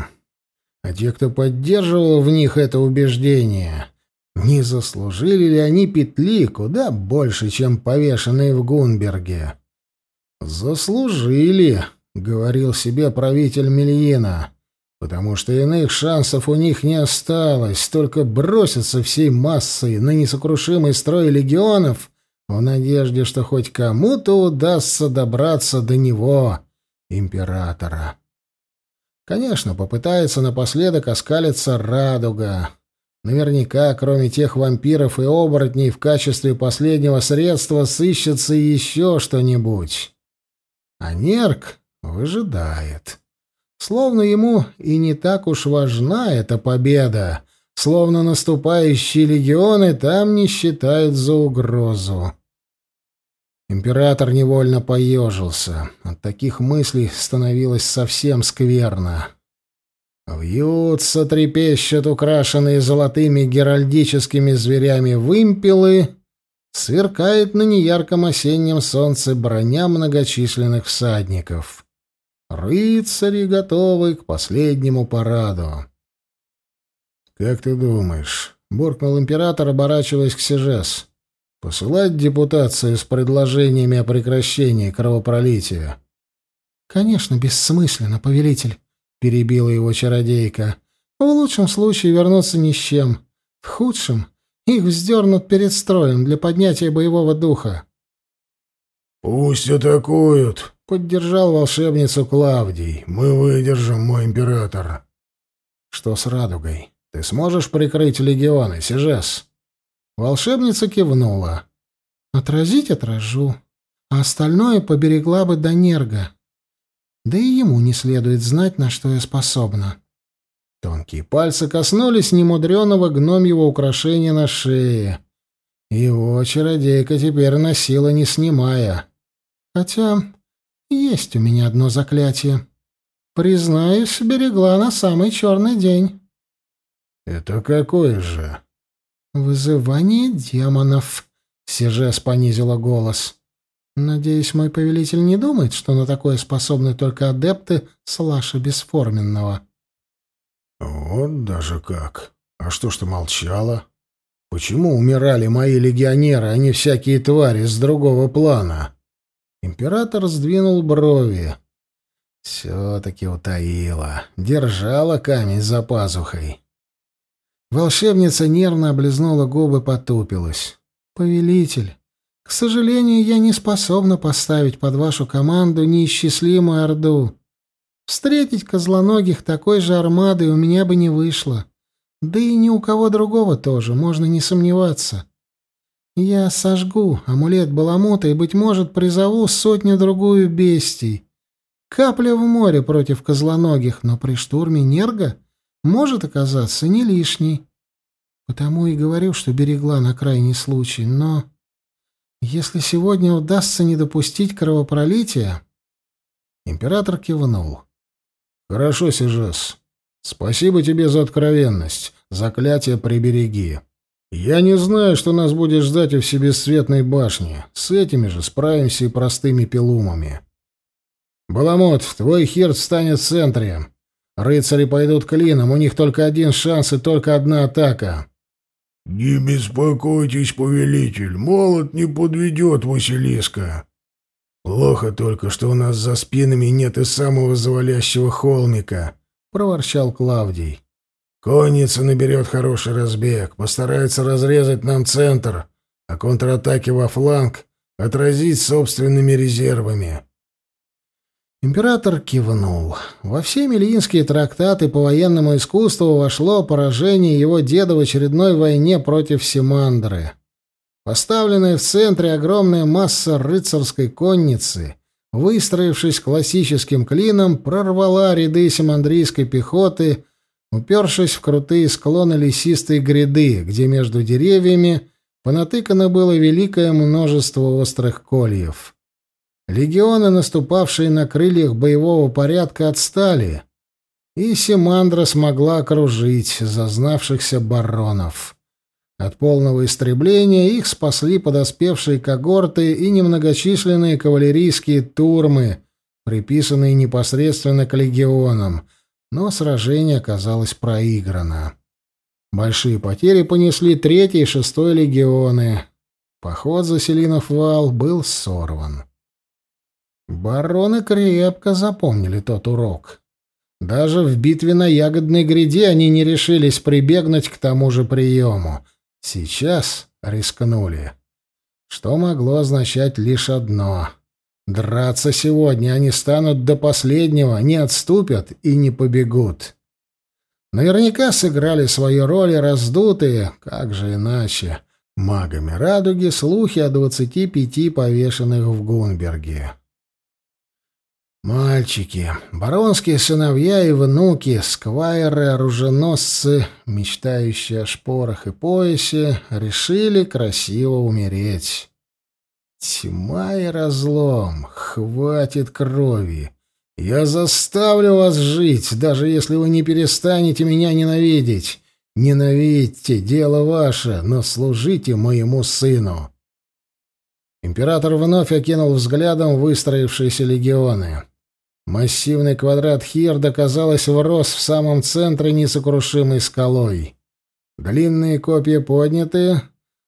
А те, кто поддерживал в них это убеждение, не заслужили ли они петли куда больше, чем повешенные в Гунберге? «Заслужили», — говорил себе правитель Мельина, «потому что иных шансов у них не осталось, только броситься всей массой на несокрушимый строй легионов в надежде, что хоть кому-то удастся добраться до него, императора». Конечно, попытается напоследок оскалиться радуга, Наверняка, кроме тех вампиров и оборотней, в качестве последнего средства сыщется еще что-нибудь. А Нерк выжидает. Словно ему и не так уж важна эта победа, словно наступающие легионы там не считают за угрозу. Император невольно поежился. От таких мыслей становилось совсем скверно. Вьются, трепещут украшенные золотыми геральдическими зверями вымпелы, сверкает на неярком осеннем солнце броня многочисленных всадников. Рыцари готовы к последнему параду. «Как ты думаешь?» — буркнул император, оборачиваясь к Сижес. «Посылать депутацию с предложениями о прекращении кровопролития?» «Конечно, бессмысленно, повелитель. — перебила его чародейка. «В лучшем случае вернуться ни с чем. В худшем их вздернут перед строем для поднятия боевого духа». «Пусть атакуют», — поддержал волшебницу Клавдий. «Мы выдержим, мой император». «Что с радугой? Ты сможешь прикрыть легионы, Сижес?» Волшебница кивнула. «Отразить отражу, а остальное поберегла бы до нерга. Да и ему не следует знать, на что я способна. Тонкие пальцы коснулись немудреного гномьего украшения на шее. Его чародейка теперь носила, не снимая. Хотя есть у меня одно заклятие. Признаюсь, берегла на самый черный день. «Это какое же?» «Вызывание демонов», — Сижес понизила голос. «Надеюсь, мой повелитель не думает, что на такое способны только адепты Слаша Бесформенного». «Вот даже как. А что ж ты молчала? Почему умирали мои легионеры, а не всякие твари с другого плана?» Император сдвинул брови. Все-таки утаила, держала камень за пазухой. Волшебница нервно облизнула губы, потупилась. «Повелитель, к сожалению, я не способна поставить под вашу команду неисчислимую орду. Встретить козлоногих такой же армадой у меня бы не вышло. Да и ни у кого другого тоже, можно не сомневаться. Я сожгу амулет Баламута и, быть может, призову сотню-другую бестий. Капля в море против козлоногих, но при штурме Нерга может оказаться не лишней. Потому и говорю, что берегла на крайний случай, но... Если сегодня удастся не допустить кровопролития... Император кивнул. «Хорошо, Сижес. Спасибо тебе за откровенность. Заклятие прибереги. Я не знаю, что нас будет ждать у Всебесцветной башни. С этими же справимся и простыми пилумами. Баламут, твой херт станет в центре. Рыцари пойдут клином, у них только один шанс и только одна атака. «Не беспокойтесь, повелитель, молот не подведет Василиска. Плохо только, что у нас за спинами нет и самого завалящего холмика», — проворчал Клавдий. Конница наберет хороший разбег, постарается разрезать нам центр, а контратаки во фланг отразить собственными резервами. Император кивнул. Во все милинские трактаты по военному искусству вошло поражение его деда в очередной войне против Симандры. Поставленная в центре огромная масса рыцарской конницы, выстроившись классическим клином, прорвала ряды симандрийской пехоты — упершись в крутые склоны лесистой гряды, где между деревьями понатыкано было великое множество острых кольев. Легионы, наступавшие на крыльях боевого порядка, отстали, и Симандра смогла окружить зазнавшихся баронов. От полного истребления их спасли подоспевшие когорты и немногочисленные кавалерийские турмы, приписанные непосредственно к легионам — но сражение оказалось проиграно. Большие потери понесли третий и шестой легионы. Поход за Селинов вал был сорван. Бароны крепко запомнили тот урок. Даже в битве на Ягодной гряде они не решились прибегнуть к тому же приему. Сейчас рискнули. Что могло означать лишь одно Драться сегодня они станут до последнего, не отступят и не побегут. Наверняка сыграли свою роль раздутые, как же иначе, магами радуги слухи о двадцати пяти повешенных в Гунберге. Мальчики, баронские сыновья и внуки, сквайры-оруженосцы, мечтающие о шпорах и поясе, решили красиво умереть. Тьма и разлом. Хватит крови. Я заставлю вас жить, даже если вы не перестанете меня ненавидеть. Ненавидьте, дело ваше, но служите моему сыну. Император вновь окинул взглядом выстроившиеся легионы. Массивный квадрат Хирда, казалось, врос в самом центре несокрушимой скалой. Длинные копья подняты,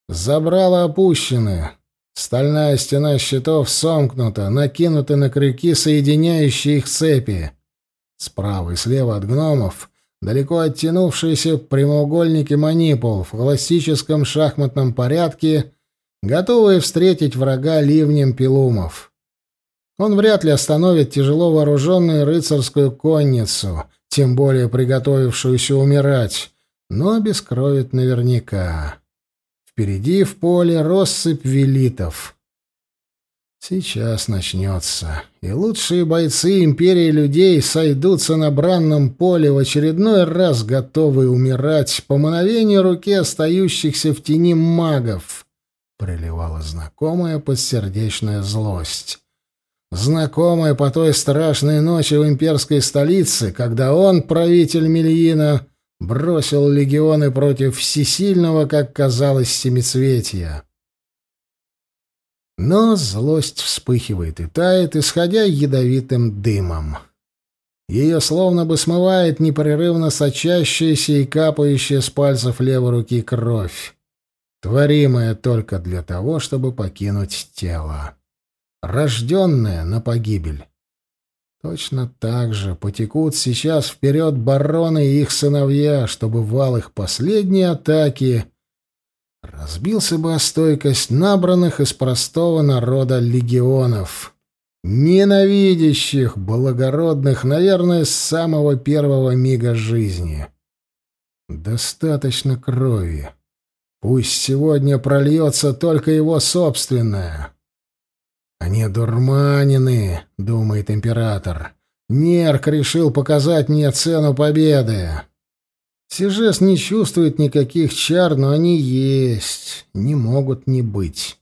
забрала опущены, Стальная стена щитов сомкнута, накинуты на крюки, соединяющие их цепи. Справа и слева от гномов далеко оттянувшиеся прямоугольники манипул в классическом шахматном порядке, готовые встретить врага ливнем пилумов. Он вряд ли остановит тяжело вооруженную рыцарскую конницу, тем более приготовившуюся умирать, но обескровит наверняка. Впереди в поле россыпь велитов. Сейчас начнется, и лучшие бойцы империи людей сойдутся на бранном поле в очередной раз готовые умирать по мановению руки остающихся в тени магов. Приливала знакомая подсердечная злость. Знакомая по той страшной ночи в имперской столице, когда он, правитель Мельина, бросил легионы против всесильного, как казалось, семицветия. Но злость вспыхивает и тает, исходя ядовитым дымом. Ее словно бы смывает непрерывно сочащаяся и капающая с пальцев левой руки кровь, творимая только для того, чтобы покинуть тело, рожденная на погибель. Точно так же потекут сейчас вперед бароны и их сыновья, чтобы вал их последней атаки — разбился бы о стойкость набранных из простого народа легионов, ненавидящих благородных, наверное, с самого первого мига жизни. Достаточно крови. Пусть сегодня прольется только его собственная. Они дурманины, думает император. Нерк решил показать мне цену победы. Сижес не чувствует никаких чар, но они есть, не могут не быть.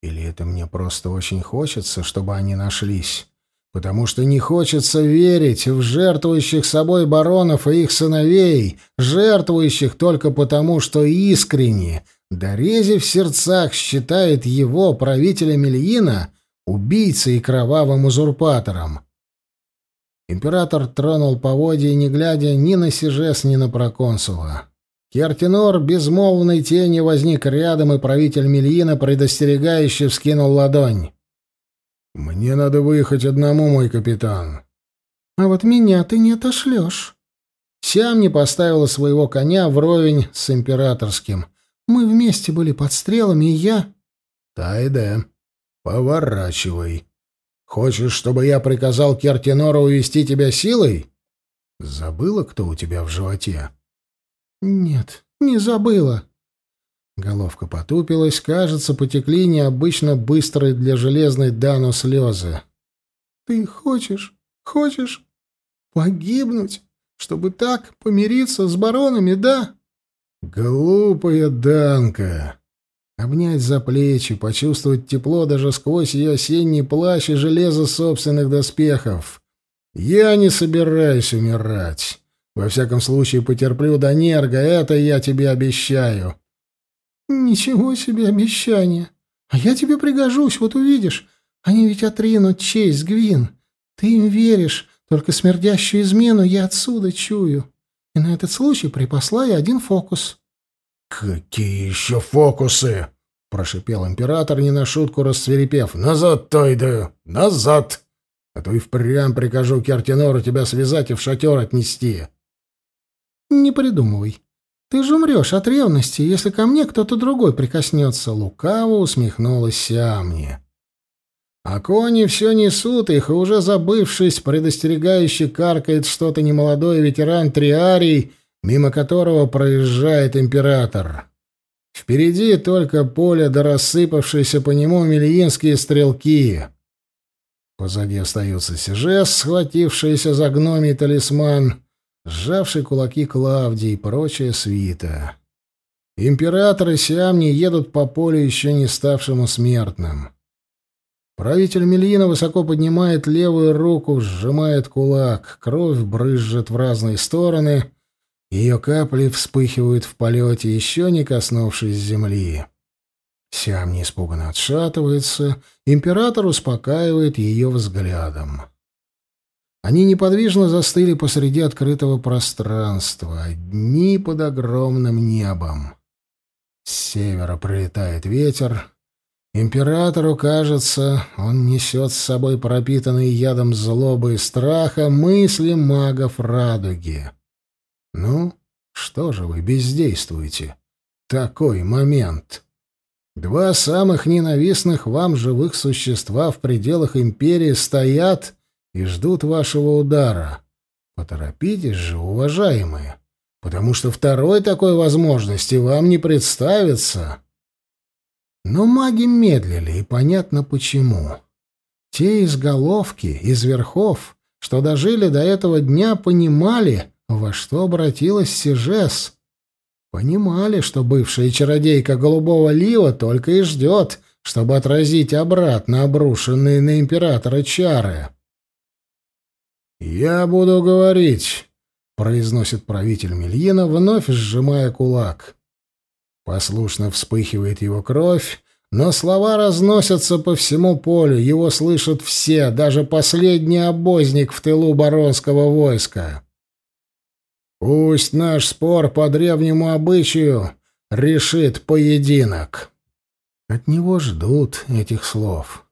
Или это мне просто очень хочется, чтобы они нашлись? Потому что не хочется верить в жертвующих собой баронов и их сыновей, жертвующих только потому, что искренне, дорези в сердцах, считает его, правителя Мельина, убийцей и кровавым узурпатором. Император тронул поводья, не глядя ни на Сижес, ни на проконсула. Кертинор безмолвной тени возник рядом, и правитель Мельина предостерегающе вскинул ладонь. «Мне надо выехать одному, мой капитан». «А вот меня ты не отошлешь». Сям не поставила своего коня вровень с императорским. Мы вместе были под стрелами, и я... «Тайде, поворачивай», Хочешь, чтобы я приказал Кертинору увести тебя силой? Забыла, кто у тебя в животе? Нет, не забыла. Головка потупилась, кажется, потекли необычно быстрые для железной Дану слезы. Ты хочешь, хочешь погибнуть, чтобы так помириться с баронами, да? Глупая Данка. Обнять за плечи, почувствовать тепло даже сквозь ее осенний плащ и железо собственных доспехов. Я не собираюсь умирать. Во всяком случае, потерплю до нерга, это я тебе обещаю. Ничего себе обещание. А я тебе пригожусь, вот увидишь. Они ведь отринут честь, Гвин. Ты им веришь, только смердящую измену я отсюда чую. И на этот случай припасла я один фокус. «Какие еще фокусы?» — прошипел император, не на шутку рассверепев. «Назад, Тойда! Назад! А то и впрямь прикажу Кертинору тебя связать и в шатер отнести!» «Не придумывай. Ты же умрешь от ревности, если ко мне кто-то другой прикоснется!» Лукаво усмехнулась Сиамни. А кони все несут их, и уже забывшись, предостерегающе каркает что-то немолодой ветеран Триарий, мимо которого проезжает император. Впереди только поле да рассыпавшиеся по нему мельинские стрелки. Позади остается Сижес, схватившийся за гномий талисман, сжавший кулаки Клавдии и прочая свита. Император и Сиамни едут по полю, еще не ставшему смертным. Правитель Мельина высоко поднимает левую руку, сжимает кулак, кровь брызжет в разные стороны — ее капли вспыхивают в полете, еще не коснувшись земли. Сям не испуганно отшатывается, император успокаивает ее взглядом. Они неподвижно застыли посреди открытого пространства, одни под огромным небом. С севера прилетает ветер. Императору кажется, он несет с собой пропитанные ядом злобы и страха мысли магов радуги. Ну, что же вы бездействуете? Такой момент. Два самых ненавистных вам живых существа в пределах империи стоят и ждут вашего удара. Поторопитесь же, уважаемые, потому что второй такой возможности вам не представится. Но маги медлили, и понятно почему. Те из головки, из верхов, что дожили до этого дня, понимали, во что обратилась Сижес. Понимали, что бывшая чародейка Голубого Лива только и ждет, чтобы отразить обратно обрушенные на императора чары. «Я буду говорить», — произносит правитель Мельина, вновь сжимая кулак. Послушно вспыхивает его кровь, но слова разносятся по всему полю, его слышат все, даже последний обозник в тылу баронского войска. Пусть наш спор по древнему обычаю решит поединок. От него ждут этих слов.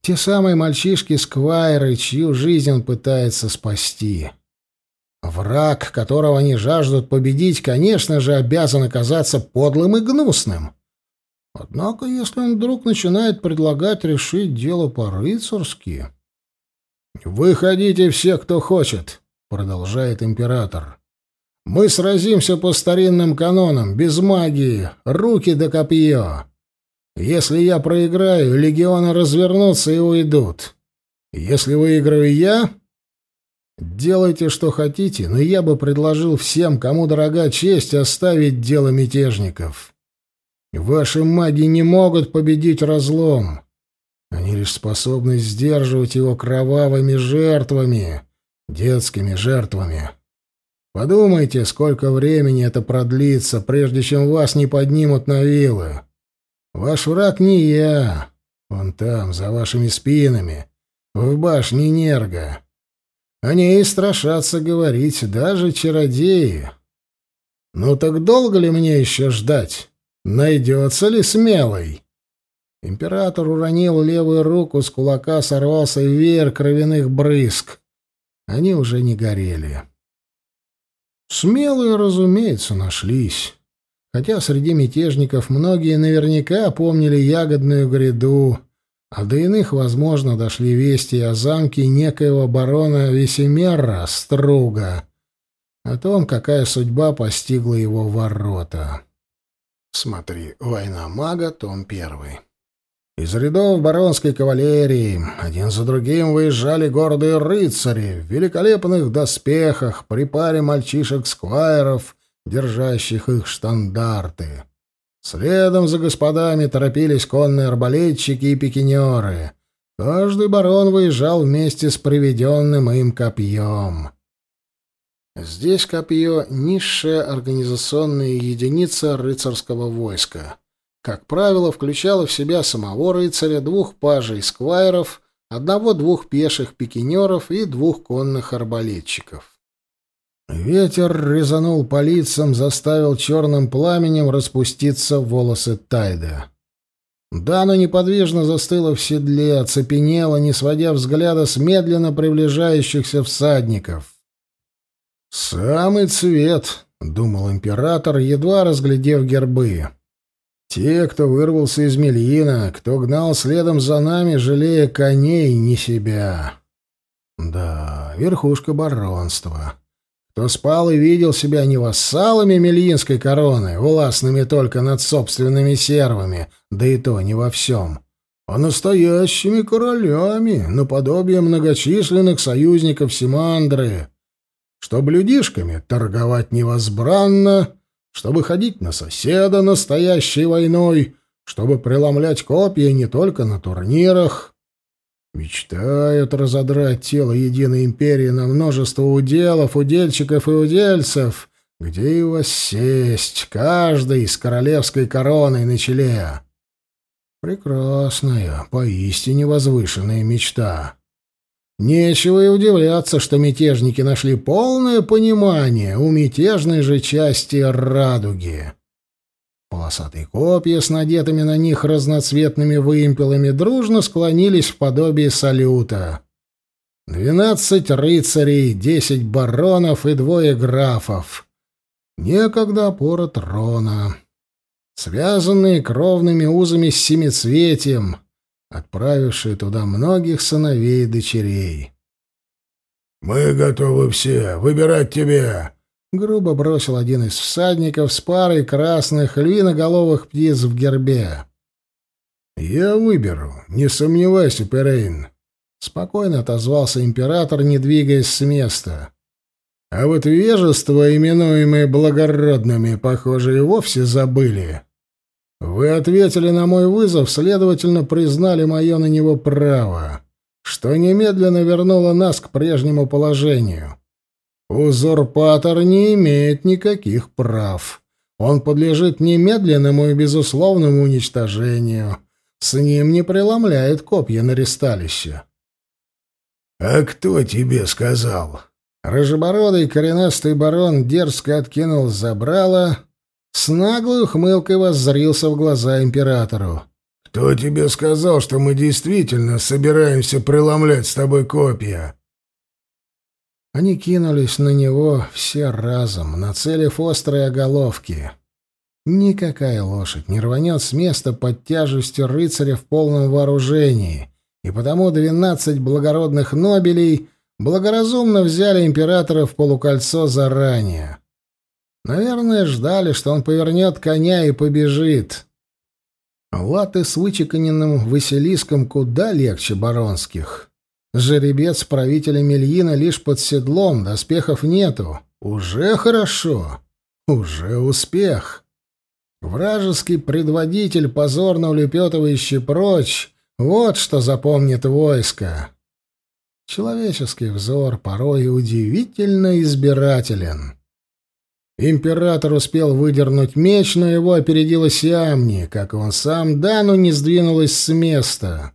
Те самые мальчишки-сквайры, чью жизнь он пытается спасти. Враг, которого они жаждут победить, конечно же, обязан оказаться подлым и гнусным. Однако, если он вдруг начинает предлагать решить дело по-рыцарски... «Выходите все, кто хочет», — продолжает император. «Мы сразимся по старинным канонам, без магии, руки до копье. Если я проиграю, легионы развернутся и уйдут. Если выиграю я, делайте, что хотите, но я бы предложил всем, кому дорога честь, оставить дело мятежников. Ваши маги не могут победить разлом. Они лишь способны сдерживать его кровавыми жертвами, детскими жертвами. Подумайте, сколько времени это продлится, прежде чем вас не поднимут на вилы. Ваш враг не я. Он там, за вашими спинами, в башне Нерга. Они и страшатся говорить, даже чародеи. Ну так долго ли мне еще ждать? Найдется ли смелый? Император уронил левую руку, с кулака сорвался веер кровяных брызг. Они уже не горели. Смелые, разумеется, нашлись хотя среди мятежников многие наверняка помнили ягодную гряду, а до иных, возможно, дошли вести о замке некоего барона Весемера Струга, о том, какая судьба постигла его ворота. Смотри, «Война мага», том первый. Из рядов баронской кавалерии один за другим выезжали гордые рыцари в великолепных доспехах при паре мальчишек-сквайров держащих их штандарты. Следом за господами торопились конные арбалетчики и пикинеры. Каждый барон выезжал вместе с приведенным им копьем. Здесь копье — низшая организационная единица рыцарского войска. Как правило, включало в себя самого рыцаря, двух пажей сквайров, одного-двух пеших пикинеров и двух конных арбалетчиков. Ветер резанул по лицам, заставил черным пламенем распуститься волосы Тайда. Дана неподвижно застыла в седле, оцепенела, не сводя взгляда с медленно приближающихся всадников. «Самый цвет», — думал император, едва разглядев гербы. «Те, кто вырвался из Мельина, кто гнал следом за нами, жалея коней, не себя». «Да, верхушка баронства» кто спал и видел себя не вассалами Мельинской короны, властными только над собственными сервами, да и то не во всем, а настоящими королями, наподобие многочисленных союзников Симандры, чтобы людишками торговать невозбранно, чтобы ходить на соседа настоящей войной, чтобы преломлять копья не только на турнирах, Мечтают разодрать тело единой империи на множество уделов, удельщиков и удельцев, где и воссесть, каждый с королевской короной на челе. Прекрасная, поистине возвышенная мечта. Нечего и удивляться, что мятежники нашли полное понимание у мятежной же части радуги. Полосатые копья с надетыми на них разноцветными вымпелами дружно склонились в подобие салюта. Двенадцать рыцарей, десять баронов и двое графов. Некогда опора трона. Связанные кровными узами с семицветием, отправившие туда многих сыновей и дочерей. «Мы готовы все. Выбирать тебя!» Грубо бросил один из всадников с парой красных львиноголовых птиц в гербе. «Я выберу, не сомневайся, Перейн», — спокойно отозвался император, не двигаясь с места. «А вот вежество, именуемое благородными, похоже, и вовсе забыли. Вы ответили на мой вызов, следовательно, признали мое на него право, что немедленно вернуло нас к прежнему положению. Узурпатор не имеет никаких прав». Он подлежит немедленному и безусловному уничтожению. С ним не преломляют копья на ресталище. — А кто тебе сказал? Рыжебородый коренастый барон дерзко откинул забрало, с наглой ухмылкой воззрился в глаза императору. — Кто тебе сказал, что мы действительно собираемся преломлять с тобой копья? Они кинулись на него все разом, нацелив острые оголовки. Никакая лошадь не рванет с места под тяжестью рыцаря в полном вооружении, и потому двенадцать благородных нобелей благоразумно взяли императора в полукольцо заранее. Наверное, ждали, что он повернет коня и побежит. Латы с вычеканенным Василиском куда легче баронских. Жеребец правителя Мельина лишь под седлом, доспехов нету. Уже хорошо. Уже успех. Вражеский предводитель, позорно улепетывающий прочь, вот что запомнит войско. Человеческий взор порой удивительно избирателен. Император успел выдернуть меч, но его опередила Сиамни, как и он сам, Дану не сдвинулась с места.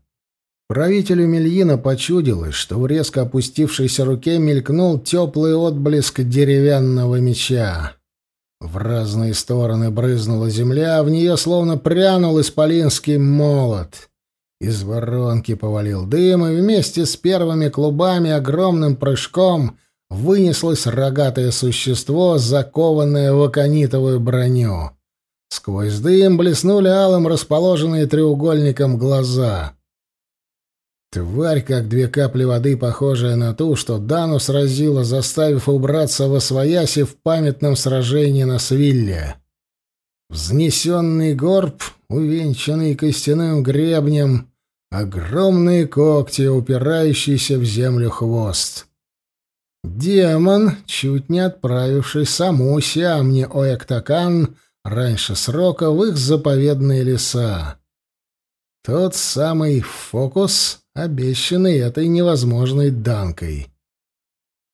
Правителю Мельина почудилось, что в резко опустившейся руке мелькнул теплый отблеск деревянного меча. В разные стороны брызнула земля, а в нее словно прянул исполинский молот. Из воронки повалил дым, и вместе с первыми клубами огромным прыжком вынеслось рогатое существо, закованное в аконитовую броню. Сквозь дым блеснули алым расположенные треугольником глаза. Тварь, как две капли воды, похожая на ту, что Дану сразила, заставив убраться во свояси в памятном сражении на Свилле. Взнесенный горб, увенчанный костяным гребнем, огромные когти, упирающиеся в землю хвост. Демон, чуть не отправивший саму Сиамни Оэктакан раньше срока в их заповедные леса. Тот самый фокус, обещанный этой невозможной данкой.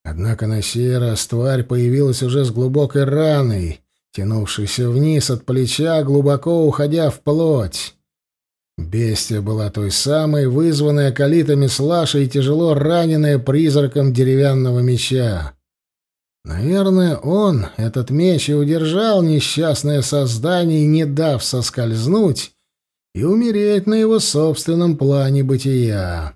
Однако на сей раз тварь появилась уже с глубокой раной, тянувшейся вниз от плеча, глубоко уходя в плоть. Бестия была той самой, вызванная калитами слашей и тяжело раненая призраком деревянного меча. Наверное, он, этот меч, и удержал несчастное создание, не дав соскользнуть и умереть на его собственном плане бытия.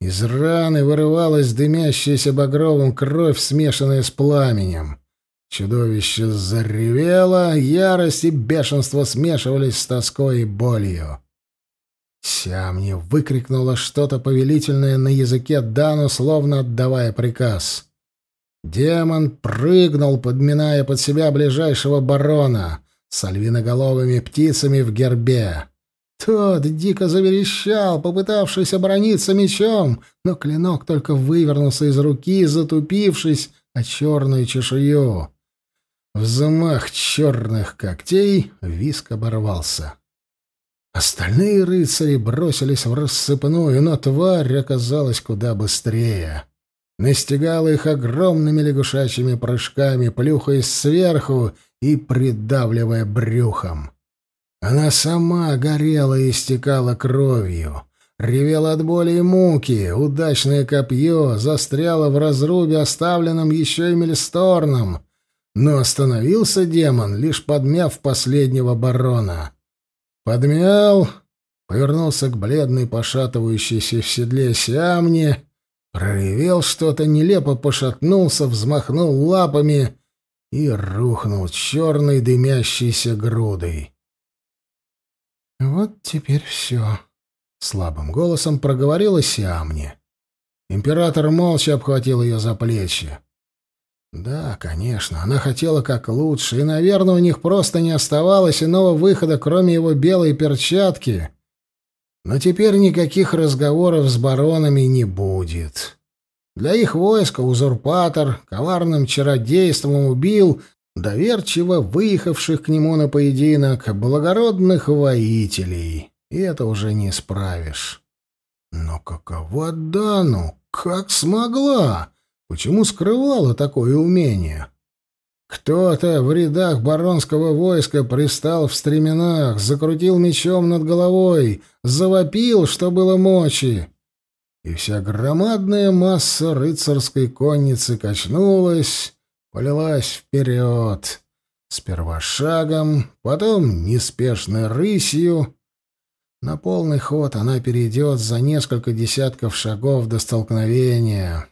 Из раны вырывалась дымящаяся багровым кровь, смешанная с пламенем. Чудовище заревело, ярость и бешенство смешивались с тоской и болью. Сямни выкрикнула что-то повелительное на языке Дану, словно отдавая приказ. Демон прыгнул, подминая под себя ближайшего барона с альвиноголовыми птицами в гербе. Тот дико заверещал, попытавшись оборониться мечом, но клинок только вывернулся из руки, затупившись о черную чешую. Взмах черных когтей виск оборвался. Остальные рыцари бросились в рассыпную, но тварь оказалась куда быстрее. Настигала их огромными лягушачьими прыжками, плюхаясь сверху и придавливая брюхом. Она сама горела и истекала кровью. Ревела от боли и муки. Удачное копье застряло в разрубе, оставленном еще и Мельсторном. Но остановился демон, лишь подмяв последнего барона. Подмял, повернулся к бледной, пошатывающейся в седле Сиамне, проревел что-то, нелепо пошатнулся, взмахнул лапами и рухнул черной дымящейся грудой. «Вот теперь все», — слабым голосом проговорила Сиамни. Император молча обхватил ее за плечи. Да, конечно, она хотела как лучше, и, наверное, у них просто не оставалось иного выхода, кроме его белой перчатки, Но теперь никаких разговоров с баронами не будет. Для их войска узурпатор коварным чародейством убил доверчиво выехавших к нему на поединок благородных воителей, и это уже не исправишь. Но какова Дану? Как смогла? Почему скрывала такое умение? Кто-то в рядах баронского войска пристал в стременах, закрутил мечом над головой, завопил, что было мочи. И вся громадная масса рыцарской конницы качнулась, полилась вперед. Сперва шагом, потом неспешной рысью. На полный ход она перейдет за несколько десятков шагов до столкновения.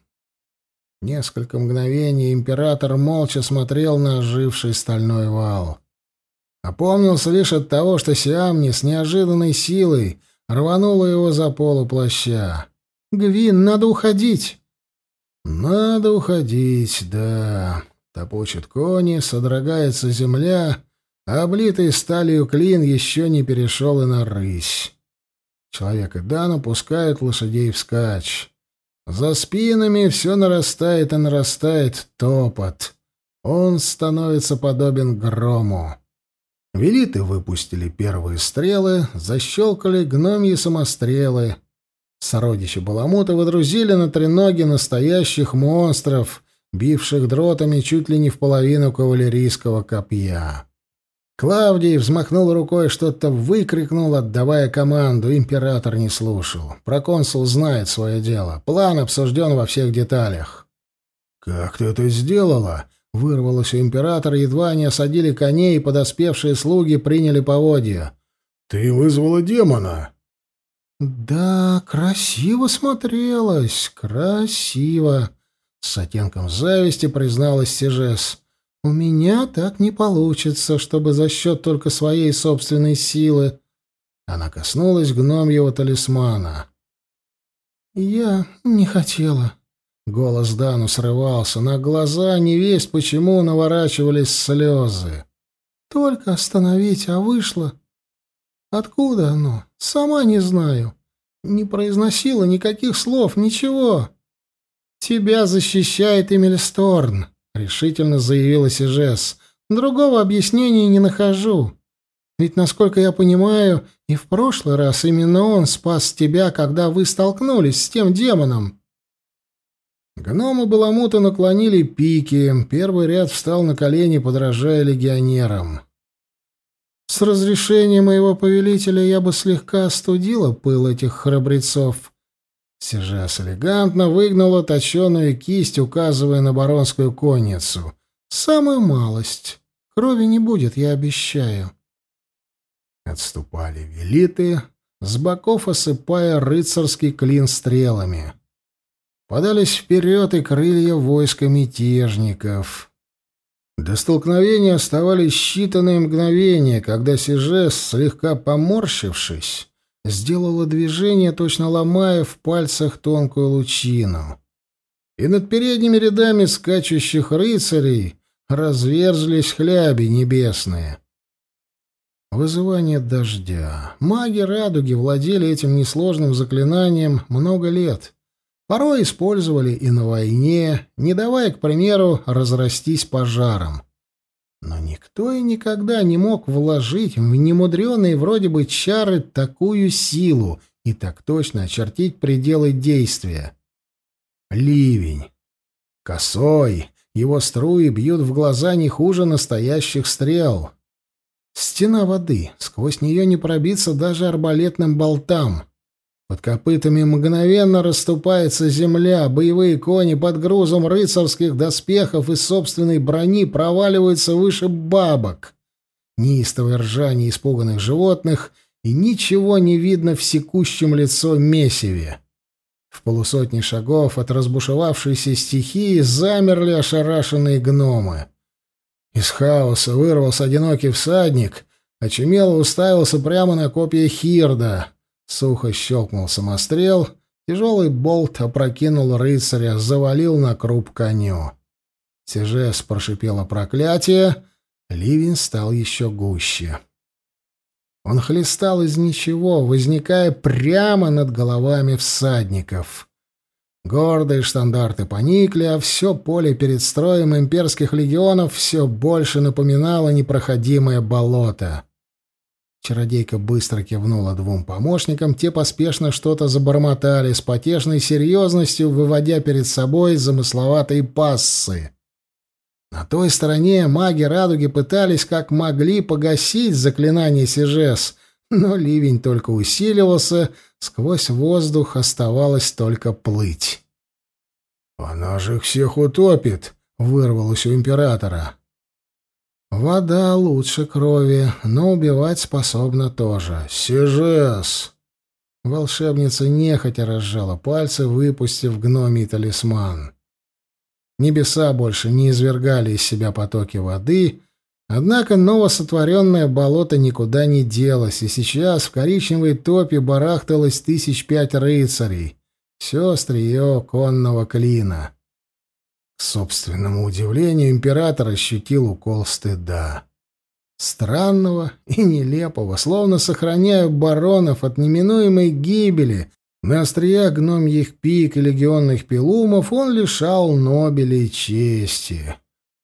Несколько мгновений император молча смотрел на оживший стальной вал. Опомнился лишь от того, что Сиамни с неожиданной силой рванула его за полу плаща. «Гвин, надо уходить!» «Надо уходить, да...» Топочет кони, содрогается земля, а облитый сталью клин еще не перешел и на рысь. Человек и Дан пускают лошадей вскачь. За спинами все нарастает и нарастает топот. Он становится подобен грому. Велиты выпустили первые стрелы, защелкали гномьи самострелы. Сородичи Баламута выдрузили на треноги настоящих монстров, бивших дротами чуть ли не в половину кавалерийского копья. Клавдий взмахнул рукой, что-то выкрикнул, отдавая команду. Император не слушал. Проконсул знает свое дело. План обсужден во всех деталях. «Как ты это сделала?» — вырвалось у императора, едва они осадили коней, и подоспевшие слуги приняли поводья. «Ты вызвала демона!» «Да, красиво смотрелось, красиво!» — с оттенком зависти призналась Сижес. У меня так не получится, чтобы за счет только своей собственной силы. Она коснулась гномьего талисмана. Я не хотела. Голос Дану срывался, на глаза не весть почему наворачивались слезы. Только остановить, а вышло. Откуда оно? Сама не знаю. Не произносила никаких слов, ничего. Тебя защищает Эмиль Сторн решительно заявила Сижес. Другого объяснения не нахожу. Ведь, насколько я понимаю, и в прошлый раз именно он спас тебя, когда вы столкнулись с тем демоном. Гномы Баламута наклонили пики, первый ряд встал на колени, подражая легионерам. С разрешения моего повелителя я бы слегка остудила пыл этих храбрецов, Сержас элегантно выгнула точеную кисть, указывая на баронскую конницу. «Самую малость. Крови не будет, я обещаю». Отступали велиты, с боков осыпая рыцарский клин стрелами. Подались вперед и крылья войска мятежников. До столкновения оставались считанные мгновения, когда Сижес, слегка поморщившись, сделала движение, точно ломая в пальцах тонкую лучину. И над передними рядами скачущих рыцарей разверзлись хляби небесные. Вызывание дождя. Маги радуги владели этим несложным заклинанием много лет. Порой использовали и на войне, не давая, к примеру, разрастись пожаром. Но никто и никогда не мог вложить в немудреные вроде бы чары такую силу и так точно очертить пределы действия. Ливень. Косой. Его струи бьют в глаза не хуже настоящих стрел. Стена воды. Сквозь нее не пробиться даже арбалетным болтам. Под копытами мгновенно расступается земля, боевые кони под грузом рыцарских доспехов и собственной брони проваливаются выше бабок. Неистовое ржание испуганных животных, и ничего не видно в секущем лицо месиве. В полусотни шагов от разбушевавшейся стихии замерли ошарашенные гномы. Из хаоса вырвался одинокий всадник, очумело уставился прямо на копья Хирда — Сухо щелкнул самострел, тяжелый болт опрокинул рыцаря, завалил на круп коню. Сижес прошипело проклятие, ливень стал еще гуще. Он хлестал из ничего, возникая прямо над головами всадников. Гордые штандарты поникли, а все поле перед строем имперских легионов все больше напоминало непроходимое болото. Чародейка быстро кивнула двум помощникам, те поспешно что-то забормотали с потешной серьезностью, выводя перед собой замысловатые пассы. На той стороне маги радуги пытались как могли погасить заклинание Сижес, но ливень только усиливался, сквозь воздух оставалось только плыть. «Она же их всех утопит!» — вырвалось у императора. «Вода лучше крови, но убивать способна тоже. Сижес!» Волшебница нехотя разжала пальцы, выпустив гномий талисман. Небеса больше не извергали из себя потоки воды, однако новосотворенное болото никуда не делось, и сейчас в коричневой топе барахталось тысяч пять рыцарей, все острие конного клина. К собственному удивлению император ощутил укол стыда. Странного и нелепого, словно сохраняя баронов от неминуемой гибели, на острия гномьих пик и легионных пилумов он лишал Нобелей чести.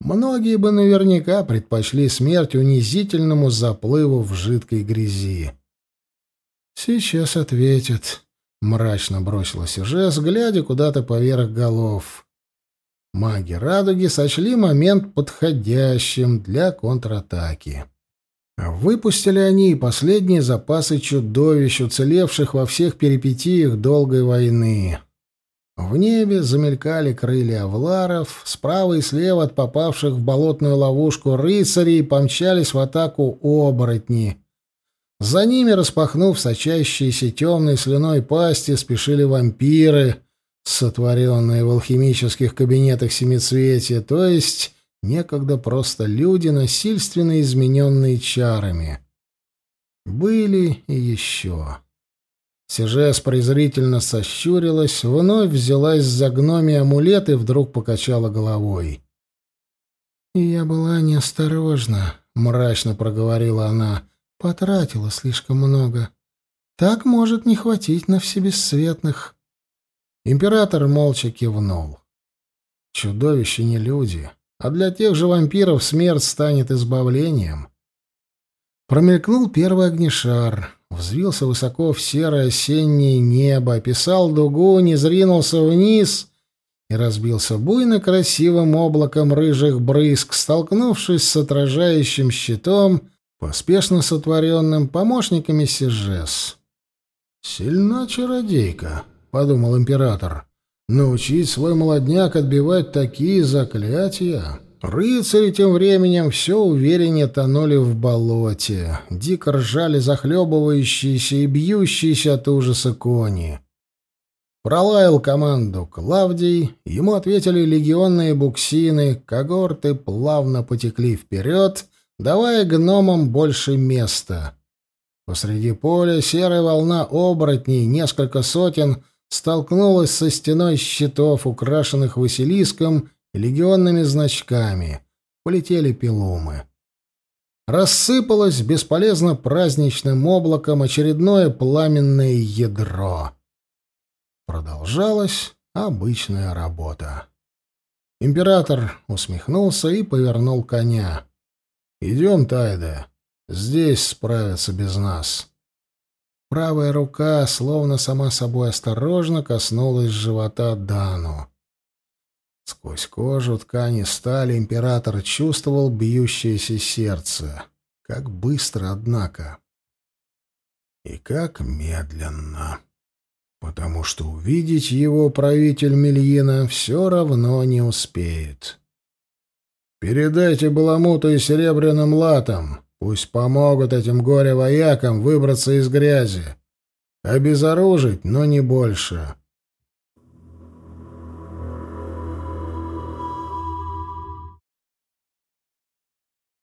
Многие бы наверняка предпочли смерть унизительному заплыву в жидкой грязи. «Сейчас ответят», — мрачно бросилась Жес, глядя куда-то поверх голов. Маги Радуги сочли момент подходящим для контратаки. Выпустили они и последние запасы чудовищ, уцелевших во всех перипетиях долгой войны. В небе замелькали крылья авларов, справа и слева от попавших в болотную ловушку рыцарей помчались в атаку оборотни. За ними, распахнув сочащиеся темной слюной пасти, спешили вампиры, сотворенные в алхимических кабинетах семицветия, то есть некогда просто люди, насильственно измененные чарами. Были и еще. Сижес презрительно сощурилась, вновь взялась за гноми амулет и вдруг покачала головой. «Я была неосторожна», — мрачно проговорила она, — «потратила слишком много. Так может не хватить на всебесцветных». Император молча кивнул. «Чудовища не люди а для тех же вампиров смерть станет избавлением. Промелькнул первый огнешар, взвился высоко в серое осеннее небо, описал дугу, не зринулся вниз и разбился буйно красивым облаком рыжих брызг, столкнувшись с отражающим щитом, поспешно сотворенным помощниками Сижес. «Сильна чародейка», — подумал император. Научить свой молодняк отбивать такие заклятия. Рыцари тем временем все увереннее тонули в болоте. Дико ржали захлебывающиеся и бьющиеся от ужаса кони. Пролаял команду Клавдий, ему ответили легионные буксины, когорты плавно потекли вперед, давая гномам больше места. Посреди поля серая волна оборотней, несколько сотен — столкнулась со стеной щитов, украшенных Василиском и легионными значками. Полетели пилумы. Рассыпалось бесполезно праздничным облаком очередное пламенное ядро. Продолжалась обычная работа. Император усмехнулся и повернул коня. «Идем, Тайда. Здесь справятся без нас». Правая рука, словно сама собой осторожно, коснулась живота Дану. Сквозь кожу ткани стали император чувствовал бьющееся сердце. Как быстро, однако. И как медленно. Потому что увидеть его правитель Мельина все равно не успеет. «Передайте Баламуту и Серебряным латам. Пусть помогут этим горе-воякам выбраться из грязи. Обезоружить, но не больше.